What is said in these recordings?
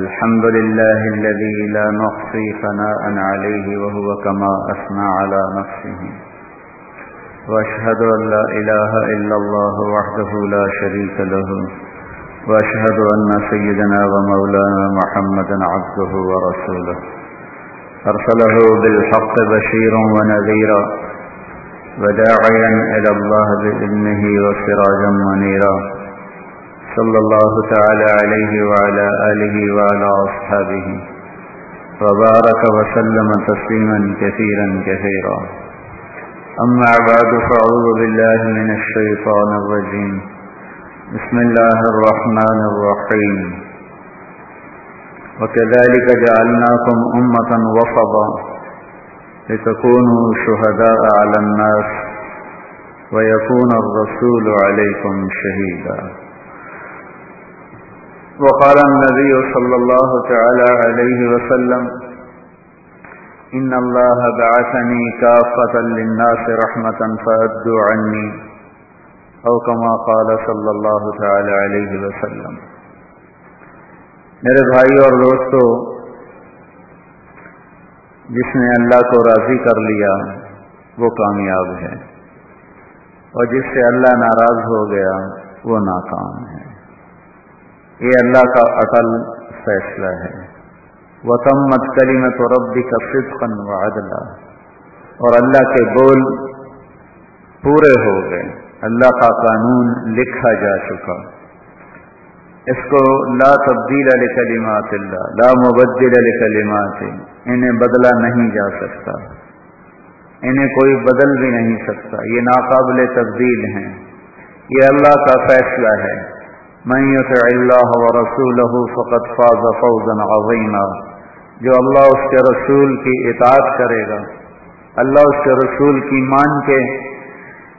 الحمد لله الذي لا نحصي ثناء عليه وهو كما أثنى على نفسه. وأشهد أن لا إله إلا الله وحده لا شريك له. وأشهد أن سيدنا ومولانا محمدا عبده ورسوله. أرسله بالحق بشيرا ونذيرا. وداعيا إلى الله بإذنه وسراجا منيرا. صلى الله تعالى عليه وعلى آله وعلى أصحابه وبارك وسلم تسليما كثيرا كثيرا. أما بعد، فأعوذ بالله من الشيطان الرجيم. بسم الله الرحمن الرحيم. وكذلك جعلناكم أمة وسطا لتكونوا شهداء على الناس ويكون الرسول عليكم شهيدا. وقال النبي صلى الله تعالى عليه وسلم، إن الله بعثني كافة للناس رحمة فأدوا عني، أو كما قال صلى الله تعالى عليه وسلم. میرے بھائی اور دوستو، جس نے اللہ کو راضی کر لیا، وہ کامیاب ہے، اور جس سے اللہ ناراض ہو گیا، وہ ناکام ہے۔ یہ اللہ کا اٹل فیصلہ ہے۔ وطمت کلی میں تو ربی کا صدقن و اور اللہ کے بول پورے ہو گئے۔ اللہ کا قانون لکھا جا چکا۔ اس کو لا تبدیل علی کلیمات اللہ، لا مبدل علی کلیمات انہیں بدلا نہیں جا سکتا۔ انہیں کوئی بدل بھی نہیں سکتا۔ یہ ناقابل تبدیل ہیں۔ یہ اللہ کا فیصلہ ہے۔ من يطع اللہ و رسول فقط فاز فوزا عظیما جو اللہ اس کے رسول کی اطاعت کرے گا، اللہ اس کے رسول کی مان کے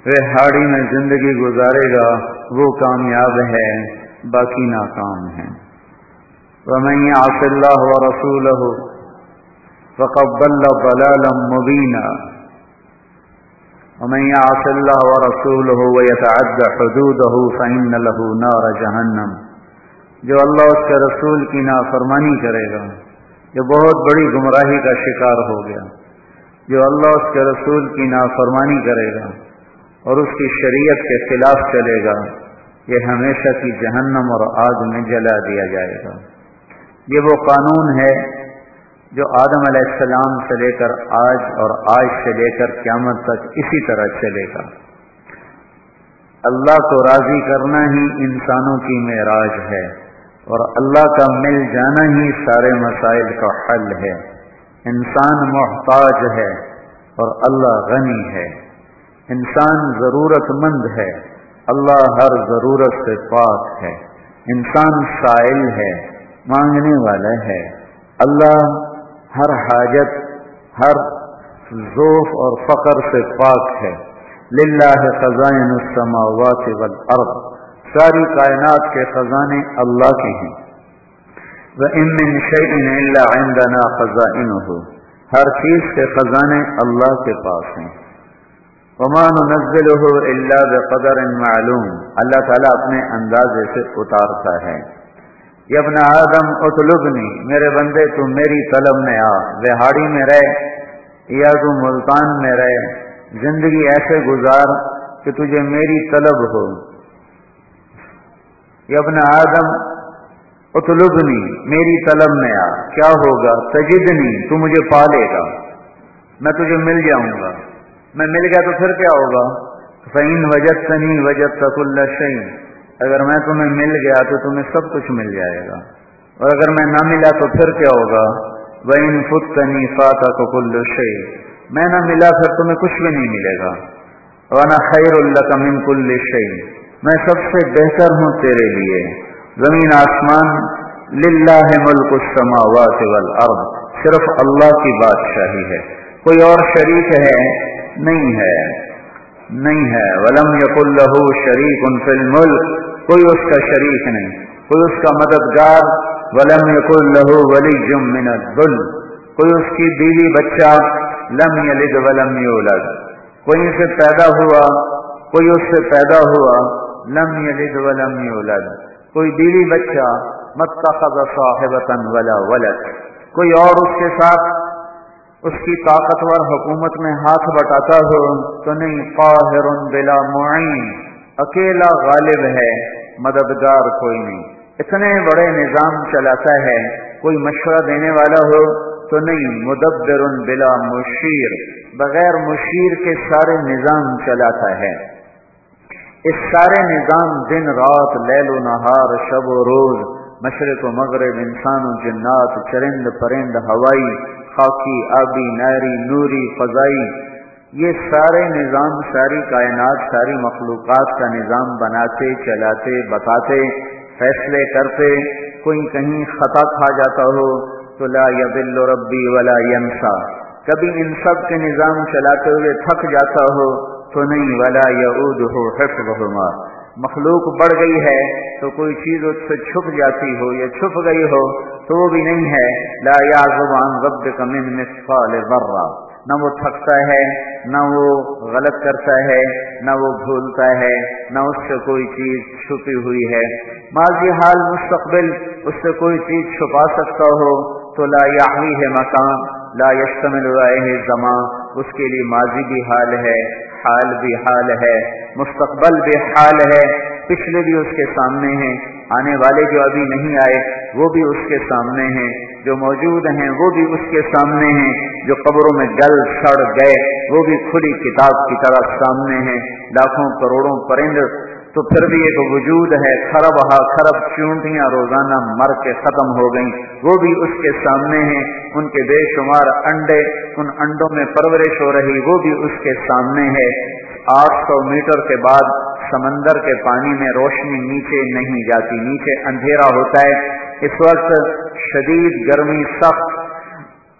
رہاڑی میں زندگی گزارے گا، وہ کامیاب ہے، باقی ناکام ہیں ومن يعص الله ورسوله فقد ضل ضلالا مبينا۔ ومن يعص الله ورسوله ويتعد حدوده فإن له نار جهنم۔ جو اللہ اس کے رسول کی نافرمانی کرے گا، جو بہت بڑی گمراہی کا شکار ہو گیا۔ جو اللہ اس کے رسول کی نافرمانی کرے گا اور اس کی شریعت کے خلاف چلے گا، یہ ہمیشہ کی جہنم اور آگ میں جلا دیا جائے گا۔ یہ وہ قانون ہے جو آدم علیہ السلام سے لے کر آج اور آج سے لے کر قیامت تک اسی طرح چلے گا۔ اللہ کو راضی کرنا ہی انسانوں کی معراج ہے اور اللہ کا مل جانا ہی سارے مسائل کا حل ہے۔ انسان محتاج ہے اور اللہ غنی ہے۔ انسان ضرورت مند ہے، اللہ ہر ضرورت سے پاک ہے۔ انسان سائل ہے، مانگنے والا ہے۔ اللہ ہر حاجت، ہر ذوف اور فقر سے پاک ہے۔ للہ خزائن السماوات والارض۔ ساری کائنات کے خزانے اللہ کے ہیں۔ وَإِن شَيْءٍ إِلَّا عِندَنَا خَزَائِنُهُ۔ ہر چیز کے خزانے اللہ کے پاس ہیں۔ ومان نزلہ الا بقدر معلوم۔ اللہ تعالیٰ اپنے اندازے سے اتارتا ہے۔ یبن آدم اطلبنی، میرے بندے، تو میری طلب میں آ وہاڑی میں رہ، یا تو ملتان میں رہ، زندگی ایسے گزار کہ تجھے میری طلب ہو۔ یبن آدم اطلبنی، میری طلب میں آ، کیا ہوگا؟ تجدنی، تو مجھے پالے گا۔ میں تجھے مل جاؤں گا۔ میں مل گیا تو پھر کیا ہوگا؟ فعین وجد تنی وجد تک اللہ اگر میں تمہیں مل گیا تو تمہیں سب کچھ مل جائے گا۔ اور اگر میں نہ ملا تو پھر کیا ہوگا؟ وعین فت تنی فاتح کو کل میں نہ ملا پھر تمہیں کچھ بھی نہیں ملے گا۔ ورنہ خیر اللہ کا من کل شعی میں سب سے بہتر ہوں تیرے لیے۔ زمین آسمان للہ ملک السماوات والارض صرف اللہ کی بادشاہی ہے۔ کوئی اور شریک ہے؟ نہیں ہے۔ نہیں ہے۔ ولم یق اللہ شریک ان فل ملک کوئی اس کا شریک نہیں، کوئی اس کا مددگار۔ ولم یق اللہ ولی من الدل کوئی اس کی بیوی بچہ لم یلد ولم یولد۔ کوئی سے پیدا ہوا، کوئی اس سے پیدا ہوا لم یلد ولم یولد۔ کوئی بیوی بچہ، متخذ صاحبتن ولا ولد۔ کوئی اور اس کے ساتھ اس کی طاقتور حکومت میں ہاتھ بٹاتا ہو تو نہیں، قاہر بلا معین، اکیلا غالب ہے، مددگار کوئی نہیں۔ اتنے بڑے نظام چلاتا ہے، کوئی مشورہ دینے والا ہو تو نہیں، مدبر بلا مشیر، بغیر مشیر کے سارے نظام چلاتا ہے۔ اس سارے نظام دن رات، لیل و نہار، شب و روز، مشرق و مغرب، انسان و جنات، چرند پرند، ہوائی خاکی، آبی، ناری، نوری، فضائی، یہ سارے نظام، ساری کائنات، ساری مخلوقات کا نظام بناتے، چلاتے، بتاتے، فیصلے کرتے، کوئی کہیں خطا کھا جاتا ہو تو لا یبل ربی ولا ینسا۔ کبھی ان سب کے نظام چلاتے ہوئے تھک جاتا ہو تو نہیں، ولا یعود ہو حفظہما۔ مخلوق بڑھ گئی ہے تو کوئی چیز اس سے چھپ جاتی ہو یا چھپ گئی ہو تو وہ بھی نہیں ہے۔ لا یازبان رب کمن مثقال ذرہ۔ نہ وہ تھکتا ہے، نہ وہ غلط کرتا ہے، نہ وہ بھولتا ہے، نہ اس سے کوئی چیز چھپی ہوئی ہے۔ ماضی حال مستقبل اس سے کوئی چیز چھپا سکتا ہو تو لا یاحی ہے مکان لا یشتمل ہے زمان اس کے لیے ماضی بھی حال ہے۔ حال بھی حال ہے، مستقبل بھی حال ہے، پچھلے بھی اس کے سامنے ہیں، آنے والے جو ابھی نہیں آئے، وہ بھی اس کے سامنے ہیں، جو موجود ہیں، وہ بھی اس کے سامنے ہیں، جو قبروں میں گل سڑ گئے، وہ بھی کھلی کتاب کی طرح سامنے ہیں، لاکھوں کروڑوں پرند تو پھر بھی ایک وجود ہے خرب ہا خرب چونٹیاں روزانہ مر کے ختم ہو گئیں۔ وہ بھی اس کے سامنے ہیں، ان کے بے شمار انڈے، ان انڈوں میں پرورش ہو رہی، وہ بھی اس کے سامنے ہے۔ آٹھ سو میٹر کے بعد سمندر کے پانی میں روشنی نیچے نہیں جاتی، نیچے اندھیرا ہوتا ہے۔ اس وقت شدید گرمی، سخت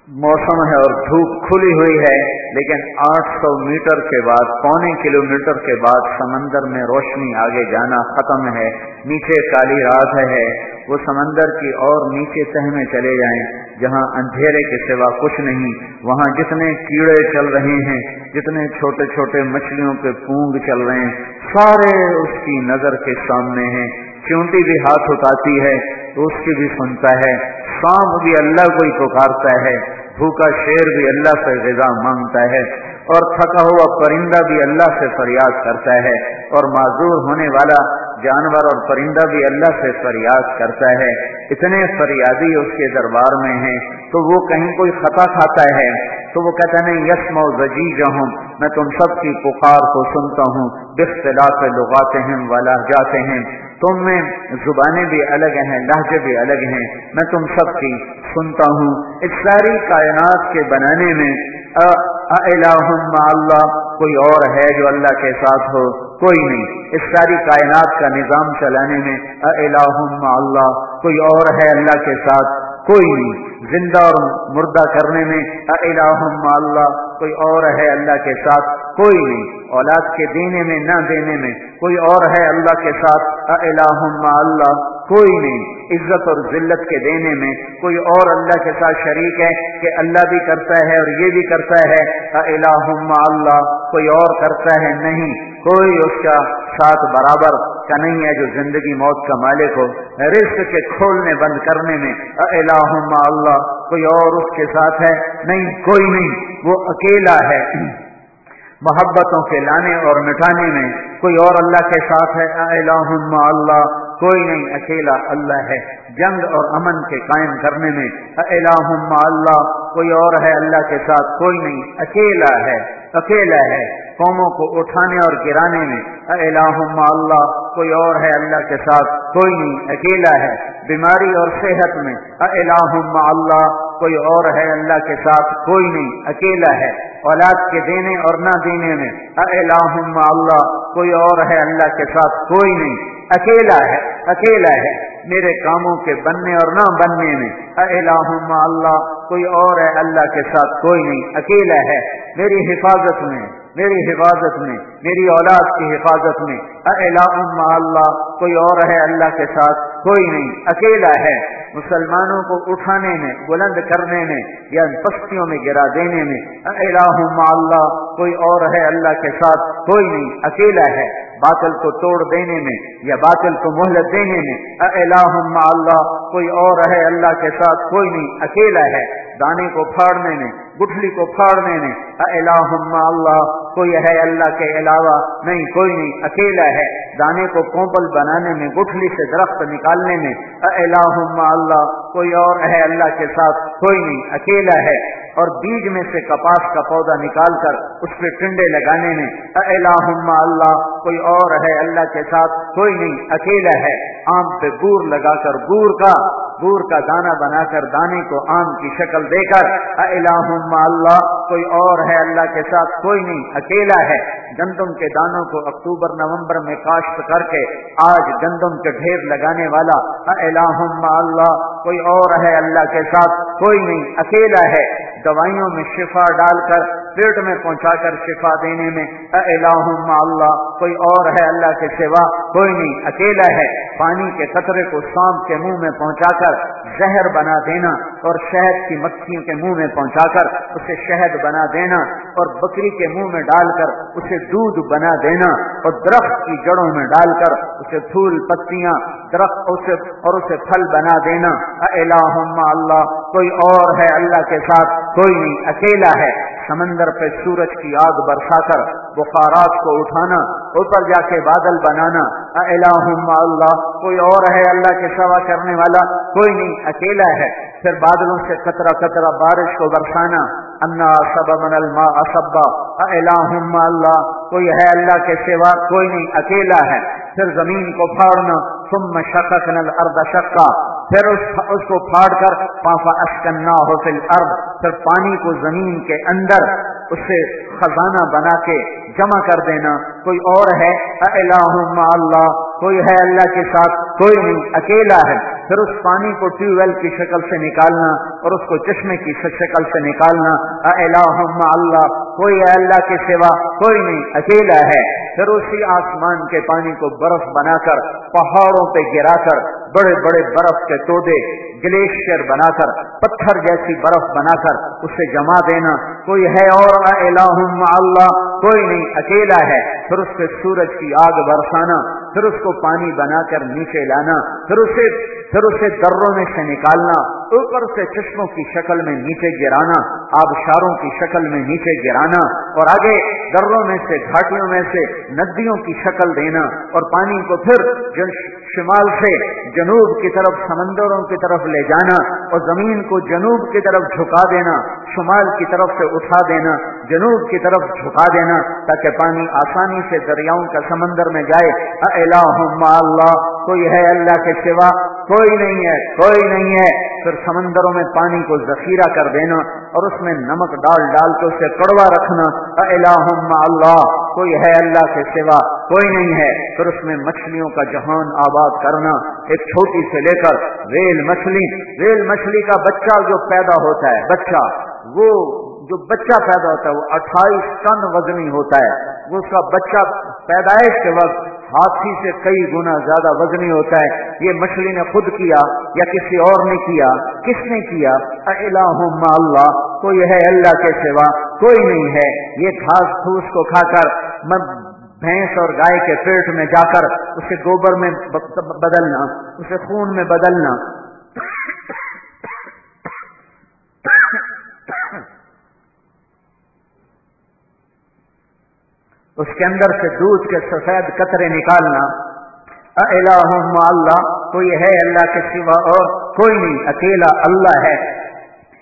موسم ہے اور دھوپ کھلی ہوئی ہے۔ لیکن آٹھ سو میٹر کے بعد، پونے کلو میٹر کے بعد سمندر میں روشنی آگے جانا ختم ہے، نیچے کالی رات ہے۔ وہ سمندر کی اور نیچے تہ میں چلے جائیں، جہاں اندھیرے کے سوا کچھ نہیں۔ وہاں جتنے کیڑے چل رہے ہیں، جتنے چھوٹے چھوٹے مچھلیوں کے پونگ چل رہے ہیں، سارے اس کی نظر کے سامنے ہیں۔ چونٹی بھی ہاتھ اٹھاتی ہے، تو اس کی بھی سنتا ہے۔ سانپ بھی اللہ کو ہی پکارتا ہے۔ بھوکا شیر بھی اللہ سے غذا مانگتا ہے اور تھکا ہوا پرندہ بھی اللہ سے فریاد کرتا ہے اور معذور ہونے والا جانور اور پرندہ بھی اللہ سے فریاد کرتا ہے۔ اتنے فریادی اس کے دربار میں ہیں۔ تو وہ کہیں کوئی خطا کھاتا ہے؟ تو وہ کہتا نہیں یسم و زجیج ہوں میں تم سب کی پکار کو سنتا ہوں۔ بختلاف لغاتے ہیں والا جاتے ہیں تم میں زبانیں بھی الگ ہیں، لہجے بھی الگ ہیں۔ میں تم سب کی سنتا ہوں۔ اس ساری کائنات کے بنانے میں اللہ، کوئی اور ہے جو اللہ کے ساتھ ہو۔ کوئی نہیں۔ اس ساری کائنات کا نظام چلانے میں اللہ، کوئی اور ہے اللہ کے ساتھ؟ کوئی نہیں۔ زندہ اور مردہ کرنے میں اللہ، کوئی اور ہے اللہ کے ساتھ؟ کوئی نہیں۔ اولاد کے دینے میں، نہ دینے میں، کوئی اور ہے اللہ کے ساتھ؟ اللہ، کوئی نہیں۔ عزت اور ذلت کے دینے میں کوئی اور اللہ کے ساتھ شریک ہے کہ اللہ بھی کرتا ہے اور یہ بھی کرتا ہے؟ اللہ، کوئی اور کرتا ہے؟ نہیں، کوئی اس کا ساتھ برابر کا نہیں ہے جو زندگی موت کا مالک ہو۔ رزق کے کھولنے بند کرنے میں اللہ، کوئی اور اس کے ساتھ ہے؟ نہیں، کوئی نہیں، وہ اکیلا ہے۔ محبتوں کے لانے اور مٹانے میں کوئی اور اللہ کے ساتھ ہے؟ اللہ، کوئی نہیں، اکیلا اللہ ہے۔ جنگ اور امن کے قائم کرنے میں اللہ، کوئی اور ہے اللہ کے ساتھ؟ کوئی نہیں، اکیلا ہے۔ اکیلا ہے، قوموں کو اٹھانے اور گرانے میں۔ اللہ، کوئی اور ہے اللہ کے ساتھ، کوئی نہیں، اکیلا ہے۔ بیماری اور صحت میں۔ اللہ، کوئی اور ہے اللہ کے ساتھ، کوئی نہیں، اکیلا ہے۔ اولاد کے دینے اور نہ دینے میں۔ اللہ، کوئی اور ہے اللہ کے ساتھ، کوئی نہیں۔ اکیلا ہے اکیلا ہے۔ میرے کاموں کے بننے اور نہ بننے میں۔ اللہ، کوئی اور ہے اللہ کے ساتھ، کوئی نہیں، اکیلا ہے۔ میری حفاظت میں، میری حفاظت میں، میری اولاد کی حفاظت میں۔ اللہ، کوئی اور ہے اللہ کے ساتھ، کوئی نہیں، اکیلا ہے۔ مسلمانوں کو اٹھانے میں، بلند کرنے میں، یا پستیوں میں گرا دینے میں۔ اللہ، کوئی اور ہے اللہ کے ساتھ، کوئی نہیں، اکیلا ہے۔ باطل کو توڑ دینے میں یا باطل کو مہلت دینے میں الہم اللہ، کوئی اور ہے اللہ کے ساتھ، کوئی نہیں، اکیلا ہے۔ دانے کو پھاڑنے میں، گٹھلی کو پھاڑنے میں الہم اللہ، کوئی ہے اللہ کے علاوہ، نہیں، کوئی نہیں، اکیلا ہے۔ دانے کو کومپل بنانے میں، گٹھلی سے درخت نکالنے میں الہم اللہ، کوئی اور ہے اللہ کے ساتھ، کوئی نہیں، اکیلا ہے۔ اور بیج میں سے کپاس کا پودا نکال کر اس پہ ٹنڈے لگانے میں الہم اللہ، کوئی اور ہے اللہ کے ساتھ، کوئی نہیں، اکیلا ہے۔ آم پہ گور لگا کر، گور کا گور کا دانا بنا کر، دانے کو آم کی شکل دے کر الہم اللہ، کوئی اور ہے اللہ کے ساتھ، کوئی نہیں، اکیلا ہے۔ گندم کے دانوں کو اکتوبر، نومبر میں کاشت کر کے آج گندم کے ڈھیر لگانے والا الہم اللہ، کوئی اور ہے اللہ کے ساتھ، کوئی نہیں، اکیلا ہے۔ دوائیوں میں شفا ڈال کر پیٹ میں پہنچا کر شفا دینے میں الہم اللہ، کوئی اور ہے اللہ کے سوا، کوئی نہیں، اکیلا ہے۔ پانی کے قطرے کو سانپ کے منہ میں پہنچا کر زہر بنا دینا اور شہد کی مکھیوں کے منہ میں پہنچا کر اسے شہد بنا دینا اور بکری کے منہ میں ڈال کر اسے دودھ بنا دینا اور درخت کی جڑوں میں ڈال کر اسے پھول پتیاں، درخت اسے اور اسے پھل بنا دینا۔ الہم اللہ، کوئی اور ہے اللہ کے ساتھ، کوئی نہیں، اکیلا ہے۔ سمندر پہ سورج کی آگ برسا کر بخارات کو اٹھانا اوپر جا کے بادل بنانا۔ الہم اللہ کوئی اور ہے اللہ کے سوا کرنے والا؟ کوئی نہیں اکیلا ہے۔ پھر بادلوں سے قطرہ قطرہ بارش کو برسانا۔ انا سب من الما اسبا الہم اللہ کوئی ہے اللہ کے سوا؟ کوئی نہیں اکیلا ہے۔ پھر زمین کو پھاڑنا۔ ثم شققنا الارض شقا۔ پھر اس, اس کو پھاڑ کر پافا اسکنا ہو فل ارد پھر پانی کو زمین کے اندر اس سے خزانہ بنا کے جمع کر دینا۔ کوئی اور ہے اللہ، کوئی ہے اللہ کے ساتھ، کوئی نہیں، اکیلا ہے۔ پھر اس پانی کو ٹیوب ویل کی شکل سے نکالنا اور اس کو چشمے کی شکل سے نکالنا۔ الہم اللہ، کوئی اللہ کے سوا کوئی نہیں، اکیلا ہے۔ پھر اسی آسمان کے پانی کو برف بنا کر پہاڑوں پہ گرا کر بڑے بڑے برف کے تودے گلیشیئر بنا کر پتھر جیسی برف بنا کر اسے جما دینا۔ کوئی ہے اور الہم اللہ، کوئی نہیں، اکیلا ہے۔ پھر اس پہ سورج کی آگ برسانا، پھر اس کو پانی بنا کر نیچے لانا۔ پھر اسے پھر اسے دروں میں سے نکالنا، اوپر سے چشموں کی شکل میں نیچے گرانا، آبشاروں کی شکل میں نیچے گرانا اور آگے دروں میں سے، گھاٹیوں میں سے ندیوں کی شکل دینا اور پانی کو پھر شمال سے جنوب کی طرف، سمندروں کی طرف لے جانا اور زمین کو جنوب کی طرف جھکا دینا، شمال کی طرف سے اٹھا دینا جنوب کی طرف جھکا دینا تاکہ پانی آسانی سے دریاؤں کا سمندر میں جائے۔ اللہ کوئی ہے اللہ کے سوا؟ کوئی نہیں ہے، کوئی نہیں ہے۔ پھر سمندروں میں پانی کو ذخیرہ کر دینا اور اس میں نمک ڈال ڈال کے اسے کڑوا رکھنا۔ الہم اللہ کوئی ہے اللہ کے سوا؟ کوئی نہیں ہے۔ پھر اس میں مچھلیوں کا جہان آباد کرنا۔ ایک چھوٹی سے لے کر ریل مچھلی۔ ریل مچھلی کا بچہ جو پیدا ہوتا ہے، بچہ، وہ جو بچہ پیدا ہوتا ہے، وہ اٹھائیس ٹن وزنی ہوتا ہے۔ وہ اس کا بچہ پیدائش کے وقت ہاتھی سے کئی گنا زیادہ وزنی ہوتا ہے۔ یہ مچھلی نے خود کیا یا کسی اور نے کیا؟ کس نے کیا؟ اللہ۔ کوئی ہے اللہ کے سوا کوئی نہیں ہے۔ یہ گھاس پھوس کو کھا کر بھینس اور گائے کے پیٹ میں جا کر، اسے گوبر میں بدلنا، اسے خون میں بدلنا۔ اس کے اندر سے دودھ کے سفید قطرے نکالنا۔ الہم اللہ۔ کوئی ہے اللہ کے سوا اور کوئی نہیں، اکیلا اللہ ہے۔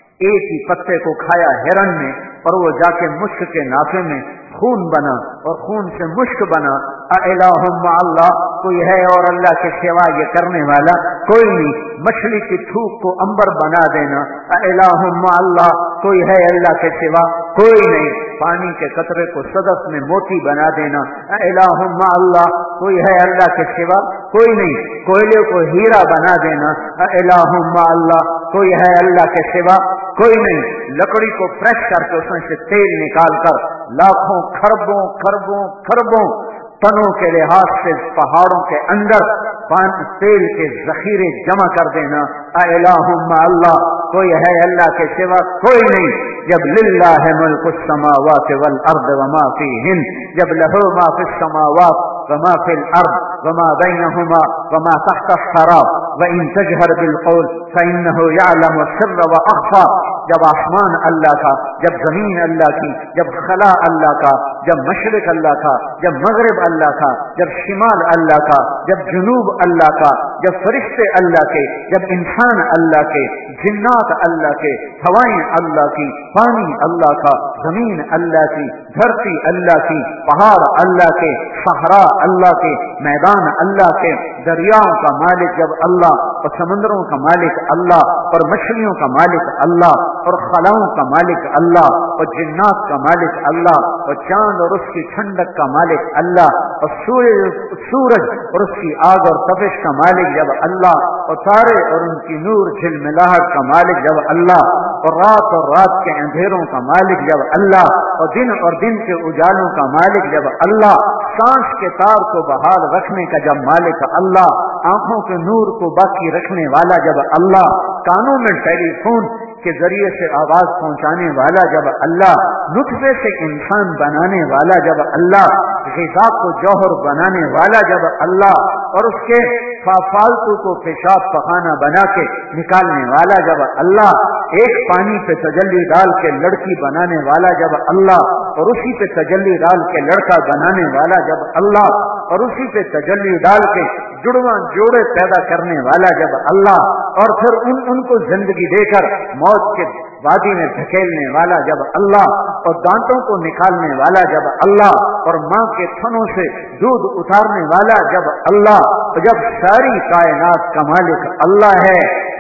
ایک ہی پتے کو کھایا ہرن نے اور وہ جا کے مشک کے نافے میں خون بنا اور خون سے مشک بنا۔ الہم اللہ کوئی ہے اور اللہ کے سوا یہ کرنے والا کوئی نہیں۔ مچھلی کی تھوک کو امبر بنا دینا۔ الہم اللہ کوئی ہے اللہ کے سوا کوئی نہیں۔ پانی کے قطرے کو صدف میں موتی بنا دینا۔ الہم اللہ کوئی ہے اللہ کے سوا کوئی نہیں۔ کوئلے کو ہیرا بنا دینا۔ الہم اللہ، کوئی ہے اللہ کے سوا؟ کوئی نہیں۔ لکڑی کو فریش کر کے اس میں سے تیل نکال کر لاکھوں خربوں خربوں خربوں تنوں کے لحاظ سے پہاڑوں کے اندر پان تیل کے ذخیرے جمع کر دینا۔ الہم اللہ کوئی ہے اللہ کے سوا کوئی نہیں۔ جب للہ ہے ملک السماوات والارض وما فیہن، جب لہو ما فی السماوات وما في الأرض وما بينهما وما تحت الثرى وإن تجهر بالقول فإنه يعلم السر وأخفى جب آسمان اللہ کا، جب زمین اللہ کی، جب خلا اللہ کا جب مشرق اللہ کا جب مغرب اللہ کا جب شمال اللہ کا جب جنوب اللہ کا جب فرشتے اللہ کے، جب انسان اللہ کے، جنات اللہ کے، ہوائیں اللہ کی، پانی اللہ کا، زمین اللہ کی دھرتی اللہ کی، پہاڑ اللہ کے، صحرا اللہ کے، میدان اللہ کے، دریاؤں کا مالک جب اللہ، اور سمندروں کا مالک اللہ، اور مچھلیوں کا مالک اللہ، اور خلاؤں کا مالک اللہ، اور جنات کا مالک اللہ، اور چاند اور اس کی ٹھنڈک کا مالک اللہ، اور سورج اور اس کی آگ اور تبش کا مالک جب اللہ، اور تارے اور ان کی نور جھل ملاحٹ کا مالک جب اللہ، اور رات اور رات کے اندھیروں کا مالک جب اللہ، اور دن اور دن کے اجالوں کا مالک، جب اللہ سانس کے تار کو بحال رکھنے کا، جب مالک اللہ آنکھوں کے نور کو باقی رکھنے والا، جب اللہ کانوں میں ٹیلی فون کے ذریعے سے آواز پہنچانے والا، جب اللہ نطفے سے انسان بنانے والا، جب اللہ غذا کو جوہر بنانے والا، جب اللہ اور اس کے فالتو کو پیشاب پخانا بنا کے نکالنے والا، جب اللہ ایک پانی پہ تجلی ڈال کے لڑکی بنانے والا، جب اللہ اور اسی پہ تجلی ڈال کے لڑکا بنانے والا، جب اللہ اور اسی پہ تجلی ڈال کے جڑواں جوڑے پیدا کرنے والا جب اللہ اور پھر ان ان کو زندگی دے کر موت کے وادی میں دھکیلنے والا جب اللہ اور دانتوں کو نکالنے والا جب اللہ اور ماں کے تھنوں سے دودھ اتارنے والا جب اللہ جب ساری کائنات کا مالک اللہ ہے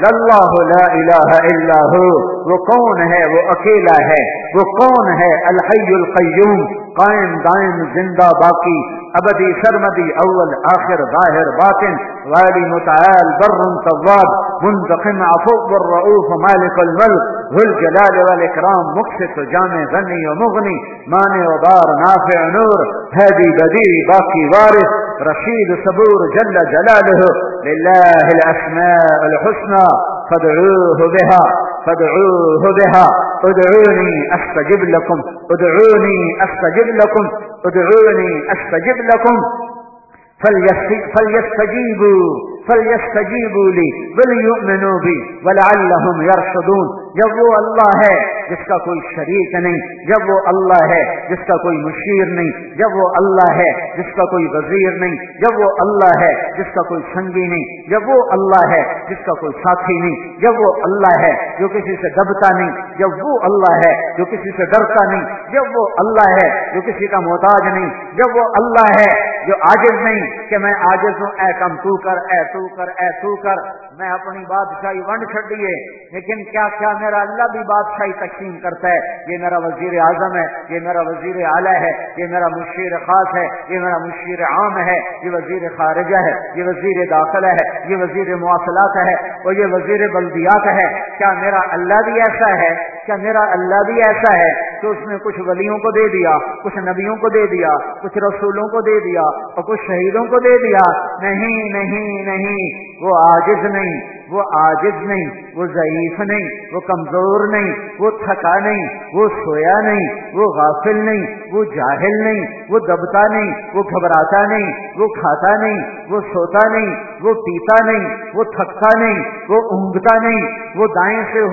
اللہ لا الہ الا ہو، وہ کون ہے؟ وہ اکیلا ہے، وہ کون ہے؟ الحی القیوم، قائم دائم زندہ باقی ابدی سرمدی اول آخر ظاہر باطن والی متعال بر طواب منتقم عفو الرؤوف مالک الملک ذو الجلال والاکرام مقصد جامع غنی و مغنی مانع و دار نافع نور هادی بدی باقی وارث رشید صبور جل جلاله لله الاسماء الحسنى فادعوه بها فادعوه بها ادعوني استجب لكم ادعوني استجب لكم ادعوني استجب لكم فليستجيبوا فليستجيبوا لي وليؤمنوا بي ولعلهم يرشدون. جب وہ اللہ ہے جس کا کوئی شریک نہیں، جب وہ اللہ ہے جس کا کوئی مشیر نہیں، جب وہ اللہ ہے جس کا کوئی وزیر نہیں، جب وہ اللہ ہے جس کا کوئی سنگی نہیں، جب وہ اللہ ہے جس کا کوئی ساتھی نہیں، جب وہ اللہ ہے جو کسی سے دبتا نہیں، جب وہ اللہ ہے جو کسی سے ڈرتا نہیں، جب وہ اللہ ہے جو کسی کا محتاج نہیں، جب وہ اللہ ہے جو عاجز نہیں کہ میں عاجز ہوں، اے کم تو کر، اے تو کر، اے تو کر، میں اپنی بادشاہی ونڈ چڈیے لیکن کیا کیا میرا اللہ بھی بادشاہی تقسیم کرتا ہے۔ یہ میرا وزیر اعظم ہے، یہ میرا وزیر اعلیٰ ہے، یہ میرا مشیر خاص ہے، یہ میرا مشیر عام ہے، یہ وزیر خارجہ ہے، یہ وزیر داخلہ ہے، یہ وزیر مواصلات ہے اور یہ وزیر بلدیات ہے۔ کیا میرا اللہ بھی ایسا ہے؟ کیا میرا اللہ بھی ایسا ہے کہ اس نے کچھ ولیوں کو دے دیا، کچھ نبیوں کو دے دیا، کچھ رسولوں کو دے دیا اور کچھ شہیدوں کو دے دیا؟ نہیں نہیں نہیں، وہ عاجز نہیں۔ وہ عاجز نہیں وہ ضعیف نہیں وہ کمزور نہیں وہ تھکا نہیں وہ سویا نہیں وہ غافل نہیں وہ جاہل نہیں وہ دبتا نہیں وہ گھبراتا نہیں وہ کھاتا نہیں وہ سوتا نہیں وہ پیتا نہیں وہ تھکتا نہیں وہ اونگتا نہیں وہ دائیں سے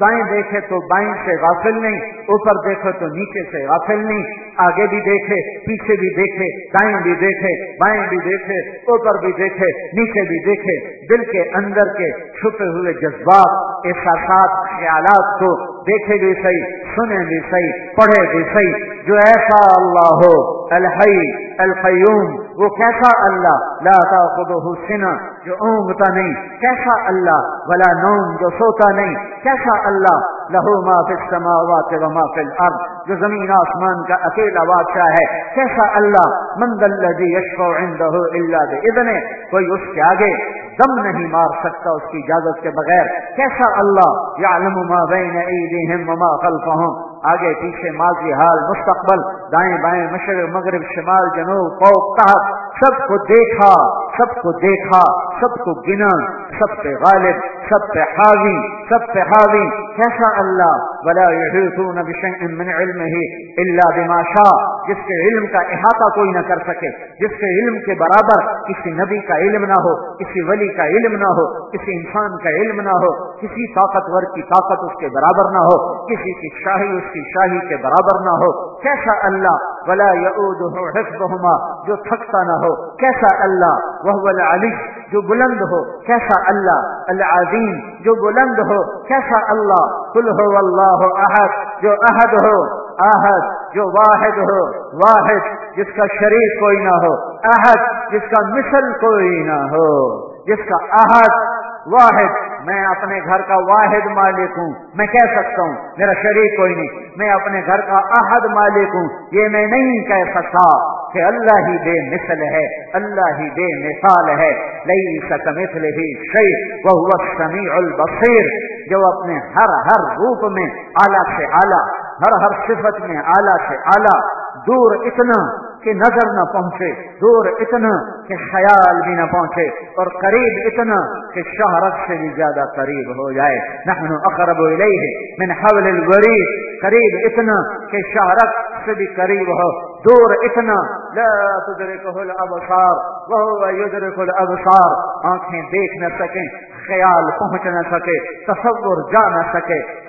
دائیں دیکھے تو بائیں سے غافل نہیں، اوپر دیکھو تو نیچے سے غافل نہیں۔ آگے بھی دیکھے، پیچھے بھی دیکھے، دائیں بھی دیکھے، بائیں بھی دیکھے، اوپر بھی دیکھے، نیچے بھی دیکھے۔ دل کے اندر کے چھپے ہوئے جذبات، احساسات، خیالات کو دیکھے بھی صحیح، سنے بھی صحیح، پڑھے بھی صحیح۔ جو ایسا اللہ ہو الحی، القیوم، وہ کیسا اللہ؟ لا تاخذہ سنا جو اونگتا نہیں، کیسا اللہ؟ ولا نوم، جو سوتا نہیں، کیسا اللہ؟ لہو ما فی السماوات و ما فی الارض، جو زمین آسمان کا اکیلا بادشاہ ہے، کیسا اللہ؟ من الذی یشفع عنده الا باذنه کوئی اس کے آگے دم نہیں مار سکتا اس کی اجازت کے بغیر، کیسا اللہ؟ یعلم ما بین ایدیہم وما خلفہم آگے پیچھے ماضی حال مستقبل دائیں بائیں مشرق مغرب شمال جنوب فوق تحت سب کو دیکھا، سب کو دیکھا، سب کو گنا، سب پہ غالب، سب پہ حاوی، سب پہ حاوی۔ کیسا اللہ بلا يحيطون بشيء من علمه الا بما شاء۔ جس کے علم کا احاطہ کوئی نہ کر سکے، جس کے علم کے برابر کسی نبی کا علم نہ ہو، کسی ولی کا علم نہ ہو، کسی انسان کا علم نہ ہو، کسی طاقتور کی طاقت اس کے برابر نہ ہو، کسی کی شاہی اس کی شاہی کے برابر نہ ہو۔ کیسا اللہ، ولا يؤوده حفظهما جو تھکتا نہ ہو کیسا اللہ وہ العلی، جو بلند ہو، کیسا اللہ، العظیم، جو بلند ہو، کیسا اللہ کل ہو اللہ احد، جو احد ہو، احد، جو واحد ہو، واحد، جس کا شریک کوئی نہ ہو، احد، جس کا مثل کوئی نہ ہو۔ جس کا احد واحد، میں اپنے گھر کا واحد مالک ہوں۔ میں کہہ سکتا ہوں، میرا شریک کوئی نہیں۔ میں اپنے گھر کا احد مالک ہوں۔ یہ میں نہیں کہہ سکتا کہ اللہ ہی بے مثل ہے، اللہ ہی بے مثال ہے۔ لئی سکمثل ہی شی وہ سمیع البصیر۔ جو اپنے ہر ہر روپ میں اعلیٰ سے اعلیٰ، ہر ہر صفت میں اعلیٰ سے اعلیٰ، دور اتنا کہ نظر نہ پہنچے، دور اتنا کہ خیال بھی نہ پہنچے اور قریب اتنا کہ شہرت سے بھی زیادہ قریب ہو جائے۔ نحن اقرب الیہ من حول الورید۔ قریب اتنا کہ شہرت سے بھی قریب ہو۔ دور اتنا، لا تدرکہ الابصار وہو یدرک الابصار۔ آنکھیں دیکھ نہ سکیں، خیال پہنچ نہ سکے، تصور جا نہ سکے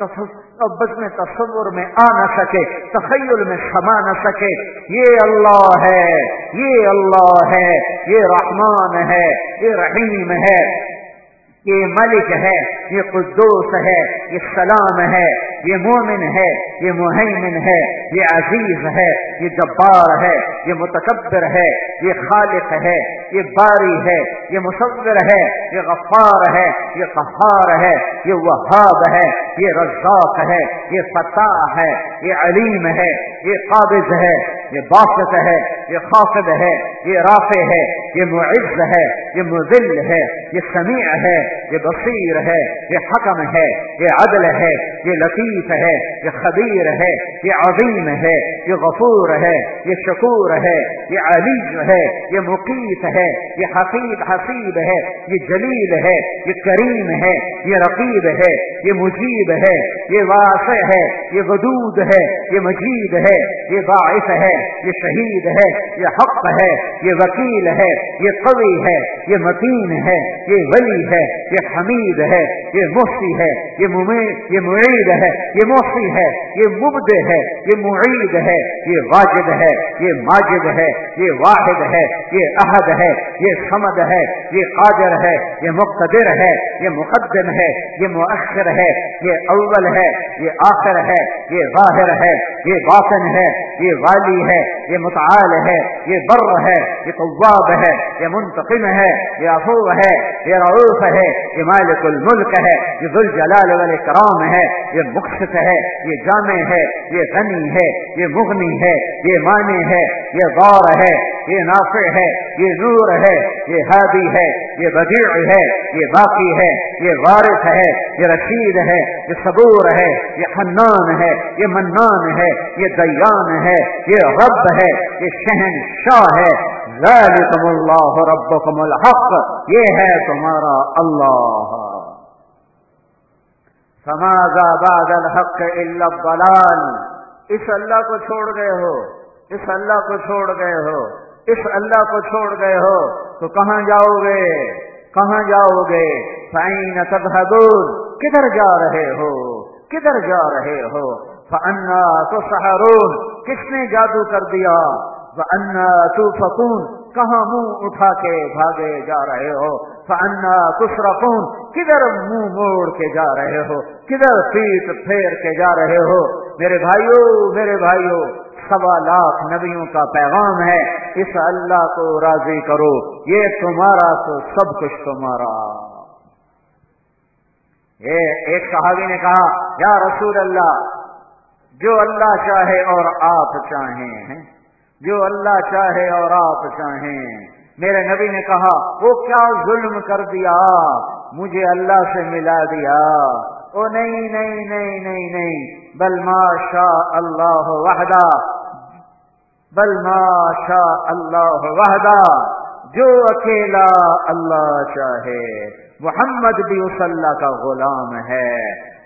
بس میں تصور میں آ نہ سکے، تخیل میں سما نہ سکے۔ یہ اللہ ہے، یہ اللہ ہے، یہ رحمان ہے، یہ رحیم ہے۔ یہ ملک ہے یہ قدوس ہے یہ سلام ہے یہ مومن ہے یہ محمن ہے یہ عزیز ہے یہ جبار ہے یہ متکبر ہے یہ خالق ہے یہ باری ہے یہ مصور ہے یہ غفار ہے یہ قہار ہے یہ وہاب ہے یہ رزاق ہے یہ فتح ہے یہ علیم ہے یہ قابض ہے یہ باسط ہے یہ خافد ہے یہ رافع ہے یہ معز ہے یہ مذل ہے یہ سمیع ہے یہ بصیر ہے یہ حکم ہے یہ عدل ہے یہ لطیف ہے یہ خبیر ہے یہ عظیم ہے یہ غفور ہے یہ شکور ہے یہ علیز ہے یہ مقیت ہے یہ حقیق حسیب ہے یہ جلیل ہے یہ کریم ہے یہ رقیب ہے یہ مجیب ہے یہ واسع ہے یہ ودود ہے یہ مجید ہے یہ باعث ہے یہ شہید ہے یہ حق ہے یہ وکیل ہے یہ قوی ہے یہ متین ہے یہ ولی ہے یہ حمید ہے یہ مفتی ہے یہ یہ معید ہے یہ مفتی ہے یہ مبد ہے یہ معید ہے یہ واجد ہے یہ ماجد ہے یہ واحد ہے یہ عہد ہے یہ سمد ہے یہ قادر ہے یہ مقتدر ہے یہ مقدم ہے یہ مؤخر ہے یہ اول ہے یہ آخر ہے یہ ظاہر ہے یہ باطن ہے یہ والی ہے یہ متعال ہے یہ بر ہے یہ طواب ہے یہ منتقم ہے یہ افو ہے یہ رعوف ہے یہ مالک الملک ہے یہ ذل جلال والاکرام ہے یہ مقصد ہے یہ جامع ہے یہ غنی ہے یہ مغنی ہے یہ معنی ہے یہ غور ہے یہ نافع ہے یہ نور ہے یہ ہادی ہے یہ بدیع ہے یہ باقی ہے یہ وارث ہے یہ رشید ہے یہ صبور ہے یہ حنان ہے یہ منان ہے یہ دیان ہے یہ رب ہے یہ شہن شاہ ہے ذالکم اللہ ربکم الحق یہ ہے تمہارا اللہ سماذا بعد الحق الا الضلال اس اللہ کو چھوڑ گئے ہو اس اللہ کو چھوڑ گئے ہو اس اللہ کو چھوڑ گئے ہو، تو کہاں جاؤ گے کہاں جاؤ گے سائن تذهبون؟ کدھر جا رہے ہو؟ کدھر جا رہے ہو؟ فانا تسحرون؟ کس نے جادو کر دیا؟ فانا تفقون کہاں منہ اٹھا کے بھاگے جا رہے ہو؟ فانا تصرفون کدھر منہ موڑ کے جا رہے ہو؟ کدھر پیٹ پھیر کے جا رہے ہو؟ میرے بھائیوں میرے بھائیوں سوا لاکھ نبیوں کا پیغام ہے، اس اللہ کو راضی کرو، یہ تمہارا تو سب کچھ تمہارا۔ ایک صحابی نے کہا، یا رسول اللہ، جو اللہ چاہے اور آپ چاہیں جو اللہ چاہے اور آپ چاہیں۔ میرے نبی نے کہا، وہ کیا ظلم کر دیا، مجھے اللہ سے ملا دیا۔ او نہیں نہیں نہیں نہیں نہیں، بل ما شاء اللہ وحدہ۔ بل ما شاء اللہ وحدہ، جو اکیلا اللہ چاہے۔ محمد بھی اس اللہ کا غلام ہے۔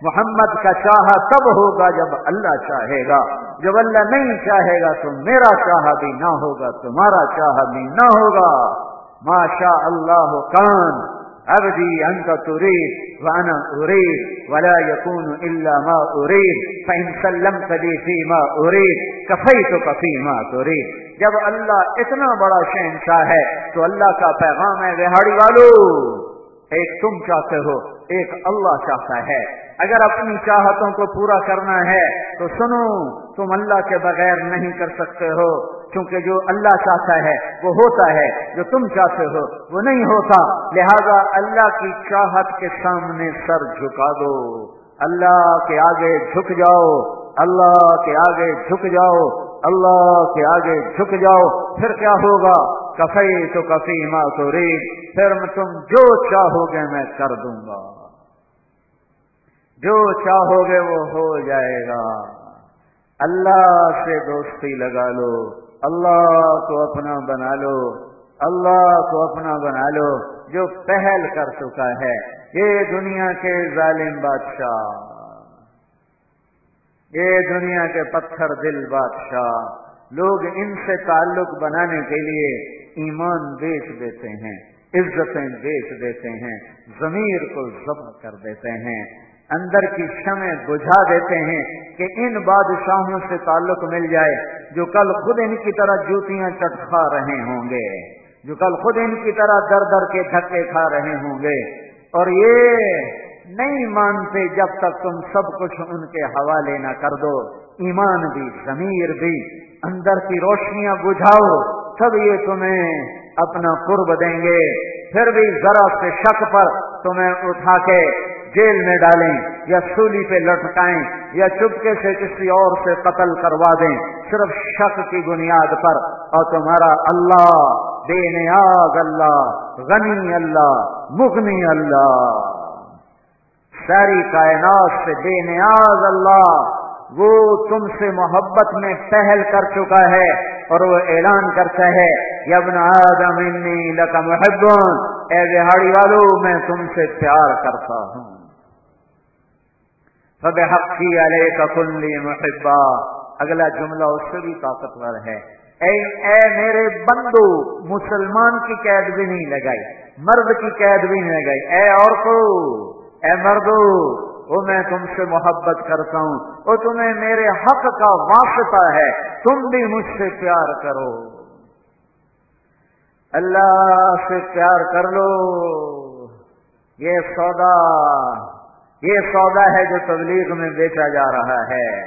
محمد کا چاہا تب ہوگا جب اللہ چاہے گا۔ جب اللہ نہیں چاہے گا تو میرا چاہا بھی نہ ہوگا، تمہارا چاہا بھی نہ ہوگا۔ ماشا اللہ کان عبدي أنت تريد وأنا أريد ولا يكون إلا ما أريد. فإن سلمت لي فيما أريد، كفيتك فيما تريد. جب اللہ اتنا بڑا شہنشاہ ہے، تو اللہ کا پیغام ہے بہاڑی والو، ایک تم چاہتے ہو، ایک اللہ چاہتا ہے۔ اگر اپنی چاہتوں کو پورا کرنا ہے، تو سنو، تم اللہ کے بغیر نہیں کر سکتے ہو، کیونکہ جو اللہ چاہتا ہے، وہ ہوتا ہے، جو تم چاہتے ہو، وہ نہیں ہوتا۔ لہذا اللہ کی چاہت کے سامنے سر جھکا دو۔ اللہ کے آگے جھک جاؤ۔ اللہ کے آگے جھک جاؤ۔ اللہ کے آگے جھک جاؤ۔ پھر کیا ہوگا؟ کفی تو کفی ماں تو ریت پھر تم جو چاہو گے میں کر دوں گا۔ جو چاہو گے وہ ہو جائے گا۔ اللہ سے دوستی لگا لو۔ اللہ کو اپنا بنا لو۔ اللہ کو اپنا بنا لو۔ جو پہل کر چکا ہے۔ یہ دنیا کے ظالم بادشاہ۔ یہ دنیا کے پتھر دل بادشاہ۔ لوگ ان سے تعلق بنانے کے لیے ایمان بیچ دیتے ہیں، عزتیں بیچ دیتے ہیں، ضمیر کو ضبط کر دیتے ہیں۔ اندر کی شمیں بجھا دیتے ہیں کہ ان بادشاہوں سے تعلق مل جائے جو کل خود ان کی طرح جوتیاں چٹکا رہے ہوں گے، جو کل خود ان کی طرح در در کے دھکے کھا رہے ہوں گے۔ اور یہ نہیں مانتے جب تک تم سب کچھ ان کے حوالے نہ کر دو، ایمان بھی، ضمیر بھی۔ اندر کی روشنیاں بجھاؤ سب یہ تمہیں اپنا قرب دیں گے۔ پھر بھی ذرا سے شک پر تمہیں اٹھا کے جیل میں ڈالیں یا سولی پہ لٹکائیں یا چپکے سے کسی اور سے قتل کروا دیں، صرف شک کی بنیاد پر۔ اور تمہارا اللہ، بے نیاز اللہ، غنی اللہ، مغنی اللہ۔ ساری کائنات سے بے نیاز اللہ، وہ تم سے محبت میں پہل کر چکا ہے اور وہ اعلان کرتا ہے یبن آدم انی لکا محبون۔ اے بہاڑی والو، میں تم سے پیار کرتا ہوں۔ سب حقی علیہ کا کلی محبا اگلا جملہ اس سے بھی طاقتور ہے۔ اے اے میرے بندو، مسلمان کی قید بھی نہیں لگائی، مرد کی قید بھی نہیں لگائی۔ اے عورتوں اے مردو، وہ میں تم سے محبت کرتا ہوں۔ وہ تمہیں میرے حق کا واسطہ ہے۔ تم بھی مجھ سے پیار کرو۔ اللہ سے پیار کر لو۔ یہ سودا یہ سودا ہے جو تبلیغ میں بیچا جا رہا ہے۔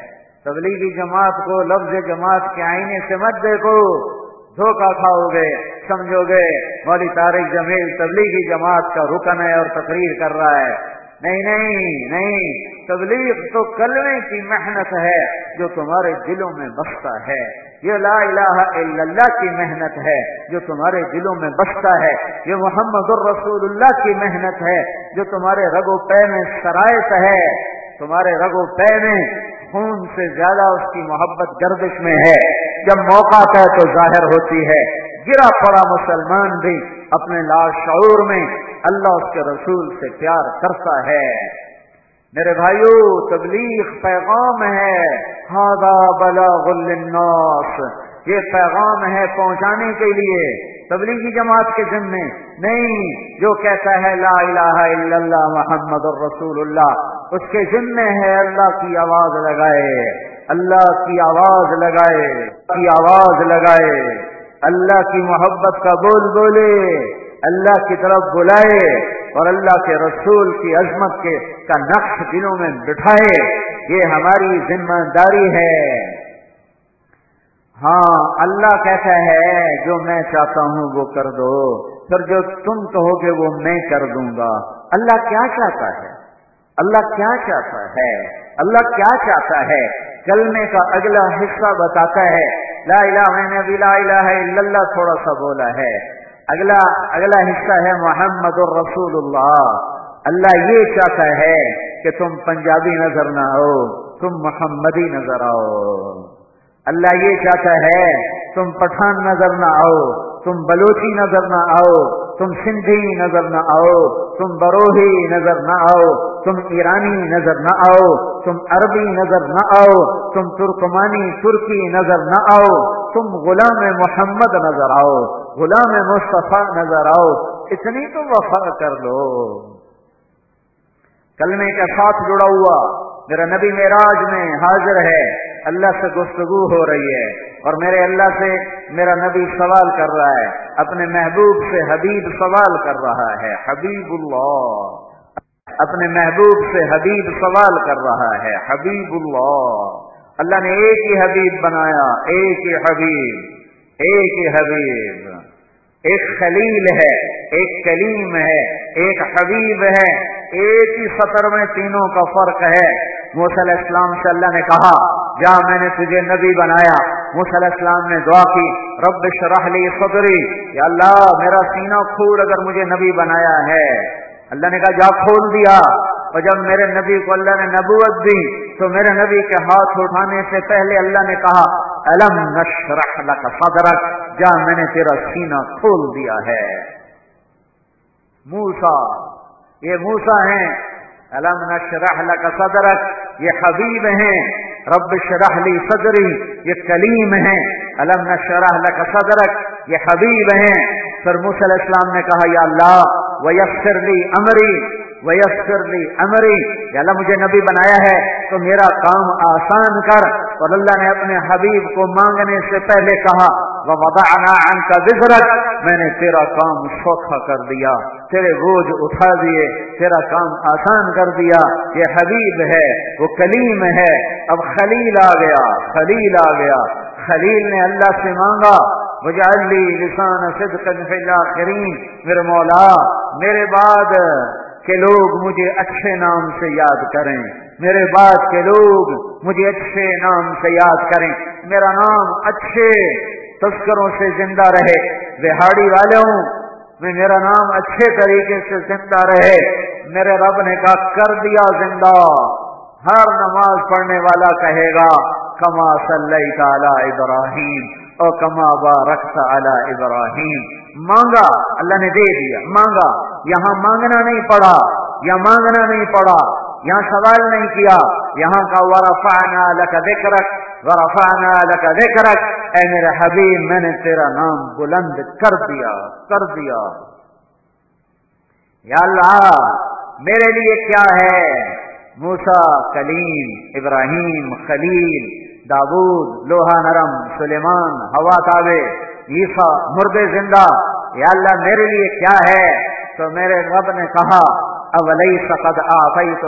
تبلیغی جماعت کو، لفظ جماعت کے آئینے سے مت دیکھو۔ دھوکہ کھاؤ گے سمجھو گے مولی طارق جمیل تبلیغی جماعت کا رکن ہے اور تقریر کر رہا ہے۔ نہیں نہیں نہیں. تبلیغ تو کلمے کی محنت ہے جو تمہارے دلوں میں بستا ہے. یہ لا الہ الا اللہ کی محنت ہے جو تمہارے دلوں میں بستا ہے. یہ محمد الرسول اللہ کی محنت ہے جو تمہارے رگو پے میں شرائط ہے. تمہارے رگو پے میں خون سے زیادہ اس کی محبت گردش میں ہے. جب موقع ہے تو ظاہر ہوتی ہے. گرا پڑا مسلمان بھی اپنے شعور میں اللہ اس کے رسول سے پیار کرتا ہے۔ میرے بھائیو، تبلیغ پیغام ہے۔ ہادا بلا الناس یہ پیغام ہے پہنچانے کے لیے۔ تبلیغی جماعت کے ذمے۔ نہیں، جو کہتا ہے لا الہ الا اللہ محمد الرسول اللہ۔ اس کے ذمے ہے اللہ کی آواز لگائے۔ اللہ کی آواز لگائے۔ کی آواز لگائے۔ اللہ کی محبت کا بول بولے۔ اللہ کی طرف بلائے اور اللہ کے رسول کی عظمت کے کا نقش دلوں میں بٹھائے، یہ ہماری ذمہ داری ہے۔ ہاں اللہ کہتا ہے، جو میں چاہتا ہوں وہ کر دو، پھر جو تم کہو گے وہ میں کر دوں گا۔ اللہ کیا چاہتا ہے؟ اللہ کیا چاہتا ہے؟ اللہ کیا چاہتا ہے؟ کلمے کا اگلا حصہ بتاتا ہے، لا الہ میں نے بھی لا الہ الا اللہ، تھوڑا سا بولا ہے۔ اگلا اگلا حصہ ہے محمد الرسول اللہ اللہ یہ چاہتا ہے کہ تم پنجابی نظر نہ آؤ تم محمدی نظر آؤ۔ اللہ یہ چاہتا ہے تم پٹھان نظر نہ آؤ، تم بلوچی نظر نہ آؤ، تم سندھی نظر نہ آؤ، تم بروہی نظر نہ آؤ، تم ایرانی نظر نہ آؤ، تم عربی نظر نہ آؤ، تم ترکمانی ترکی نظر نہ آؤ، تم غلام محمد نظر آؤ۔ غلام مصطفیٰ نظر آؤ، اتنی تو وفا کر لو۔ کلمے کا ساتھ جڑا ہوا میرا نبی معراج میں حاضر ہے، اللہ سے گفتگو ہو رہی ہے۔ اور میرے اللہ سے میرا نبی سوال کر رہا ہے، اپنے محبوب سے حبیب سوال کر رہا ہے۔ حبیب اللہ۔ اپنے محبوب سے حبیب سوال کر رہا ہے۔ حبیب اللہ۔ اللہ نے ایک ہی حبیب بنایا، ایک ہی حبیب۔ ایک حبیب، ایک خلیل ہے، ایک کلیم ہے، ایک حبیب ہے، ایک ہی سطر میں تینوں کا فرق ہے۔ موسل اسلام سے اللہ نے کہا، جا میں نے تجھے نبی بنایا۔ موسل اسلام نے دعا کی، رب شرح لی صدری۔ یا اللہ، میرا سینہ کھول اگر مجھے نبی بنایا ہے۔ اللہ نے کہا، جا کھول دیا. اور جب میرے نبی کو اللہ نے نبوت دی، تو میرے نبی کے ہاتھ اٹھانے سے پہلے اللہ نے کہا، الم نشرح لک صدرک؟ جا، میں نے تیرا سینہ کھول دیا ہے۔ موسا یہ موسا ہیں۔ علم نشرح لک صدرک؟ یہ حبیب ہیں۔ رب شرح لی صدری، یہ کلیم ہیں۔ علم نشرح لک صدرک؟ یہ حبیب ہیں۔ پھر موسی علیہ السلام نے کہا، یا اللہ ویسر لی امری ویسر لی امری یا اللہ، مجھے نبی بنایا ہے، تو میرا کام آسان کر۔ اور اللہ نے اپنے حبیب کو مانگنے سے پہلے کہا وہ وضعنا عنك میں نے تیرا کام سوکھا کر دیا، تیرے بوجھ اٹھا دیے، تیرا کام آسان کر دیا۔ یہ حبیب ہے، وہ کلیم ہے۔ اب خلیل آ گیا، خلیل آ گیا۔ خلیل نے اللہ سے مانگا وجعل لسان صدق فی الاخرین میرے مولا، میرے بعد کہ لوگ مجھے اچھے نام سے یاد کریں. میرے بعد کے لوگ مجھے اچھے نام سے یاد کریں. میرا نام اچھے تذکروں سے زندہ رہے. بہاڑی والوں، میں میرا نام اچھے طریقے سے زندہ رہے. میرے رب نے کہا، کر دیا زندہ، ہر نماز پڑھنے والا کہے گا، کما صلی تعالی ابراہیم. اور کما بارک علی ابراہیم. مانگا، اللہ نے دے دیا. مانگا. یہاں مانگنا نہیں پڑا. یا مانگنا نہیں پڑا. یہاں سوال نہیں کیا. یہاں کا ورفعنا لک ذکرک. ورفعنا لک ذکرک. اے میرے حبیب، میں نے تیرا نام بلند کر دیا کر دیا. یا اللہ، میرے لیے کیا ہے؟ موسا کلیم، ابراہیم، خلیل. داود لوہا نرم، سلیمان، ہوا تابے عیسا مردے زندہ یا اللہ میرے لیے کیا ہے؟ تو میرے رب نے کہا قد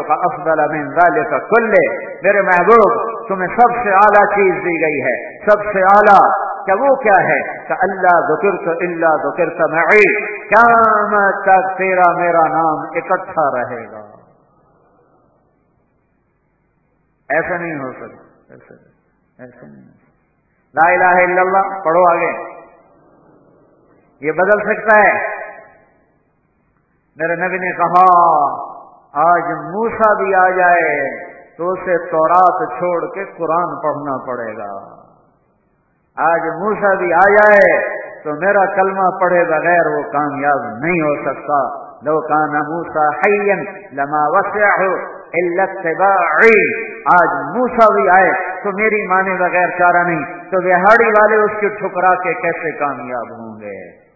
کا افضل من ذلك کلے میرے محبوب، تمہیں سب سے اعلیٰ چیز دی گئی ہے، سب سے اعلیٰ، کیا وہ کیا ہے؟ کہ اللہ ذکر تو اللہ ذکر تو میں تک تیرا میرا نام اکٹھا رہے گا۔ ایسا نہیں ہو سکتا، ایسا ایسا نہیں لا الہ الا اللہ، پڑھو آگے۔ یہ بدل سکتا ہے۔ میرے نبی نے کہا، آج موسا بھی آ جائے تو اسے تورات چھوڑ کے قرآن پڑھنا پڑے گا۔ آج موسا بھی آ جائے تو میرا کلمہ پڑھے بغیر وہ کامیاب نہیں ہو سکتا۔ لو کان موسا لما وسع آج موسا بھی آئے، تو میری مانے بغیر چارہ نہیں، تو بہاڑی والے اس کی ٹھکرا کے کیسے کامیاب ہوں گے؟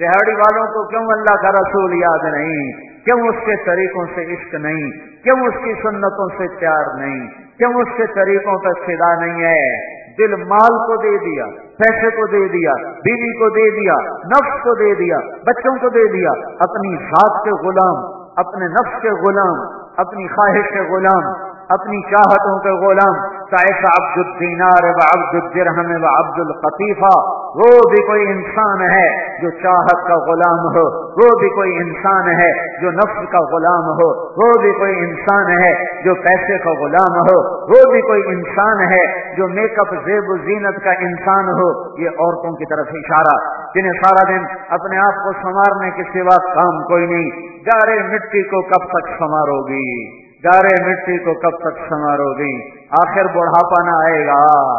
دہاڑی والوں کو کیوں اللہ کا رسول یاد نہیں؟ کیوں اس کے طریقوں سے عشق نہیں؟ کیوں اس کی سنتوں سے پیار نہیں؟ کیوں اس کے طریقوں پر فدا نہیں ہے؟ دل مال کو دے دیا، پیسے کو دے دیا، بیوی کو دے دیا، نفس کو دے دیا، بچوں کو دے دیا، اپنی ذات کے غلام اپنے نفس کے غلام، اپنی خواہش کے غلام، اپنی چاہتوں کے غلام ایسا عبد الدینار و عبد الجرحم و عبد القطیفہ وہ بھی کوئی انسان ہے جو چاہت کا غلام ہو وہ بھی کوئی انسان ہے جو نفس کا غلام ہو وہ بھی کوئی انسان ہے جو پیسے کا غلام ہو وہ بھی کوئی انسان ہے جو میک اپ زیب و زینت کا انسان ہو۔ یہ عورتوں کی طرف اشارہ، جنہیں سارا دن اپنے آپ کو سنوارنے کے سوا کام کوئی نہیں۔ گارے مٹی کو کب تک سنوارو گی؟ گارے مٹی کو کب تک سنوارو گی؟ آخر بڑھاپا نہ آئے گا،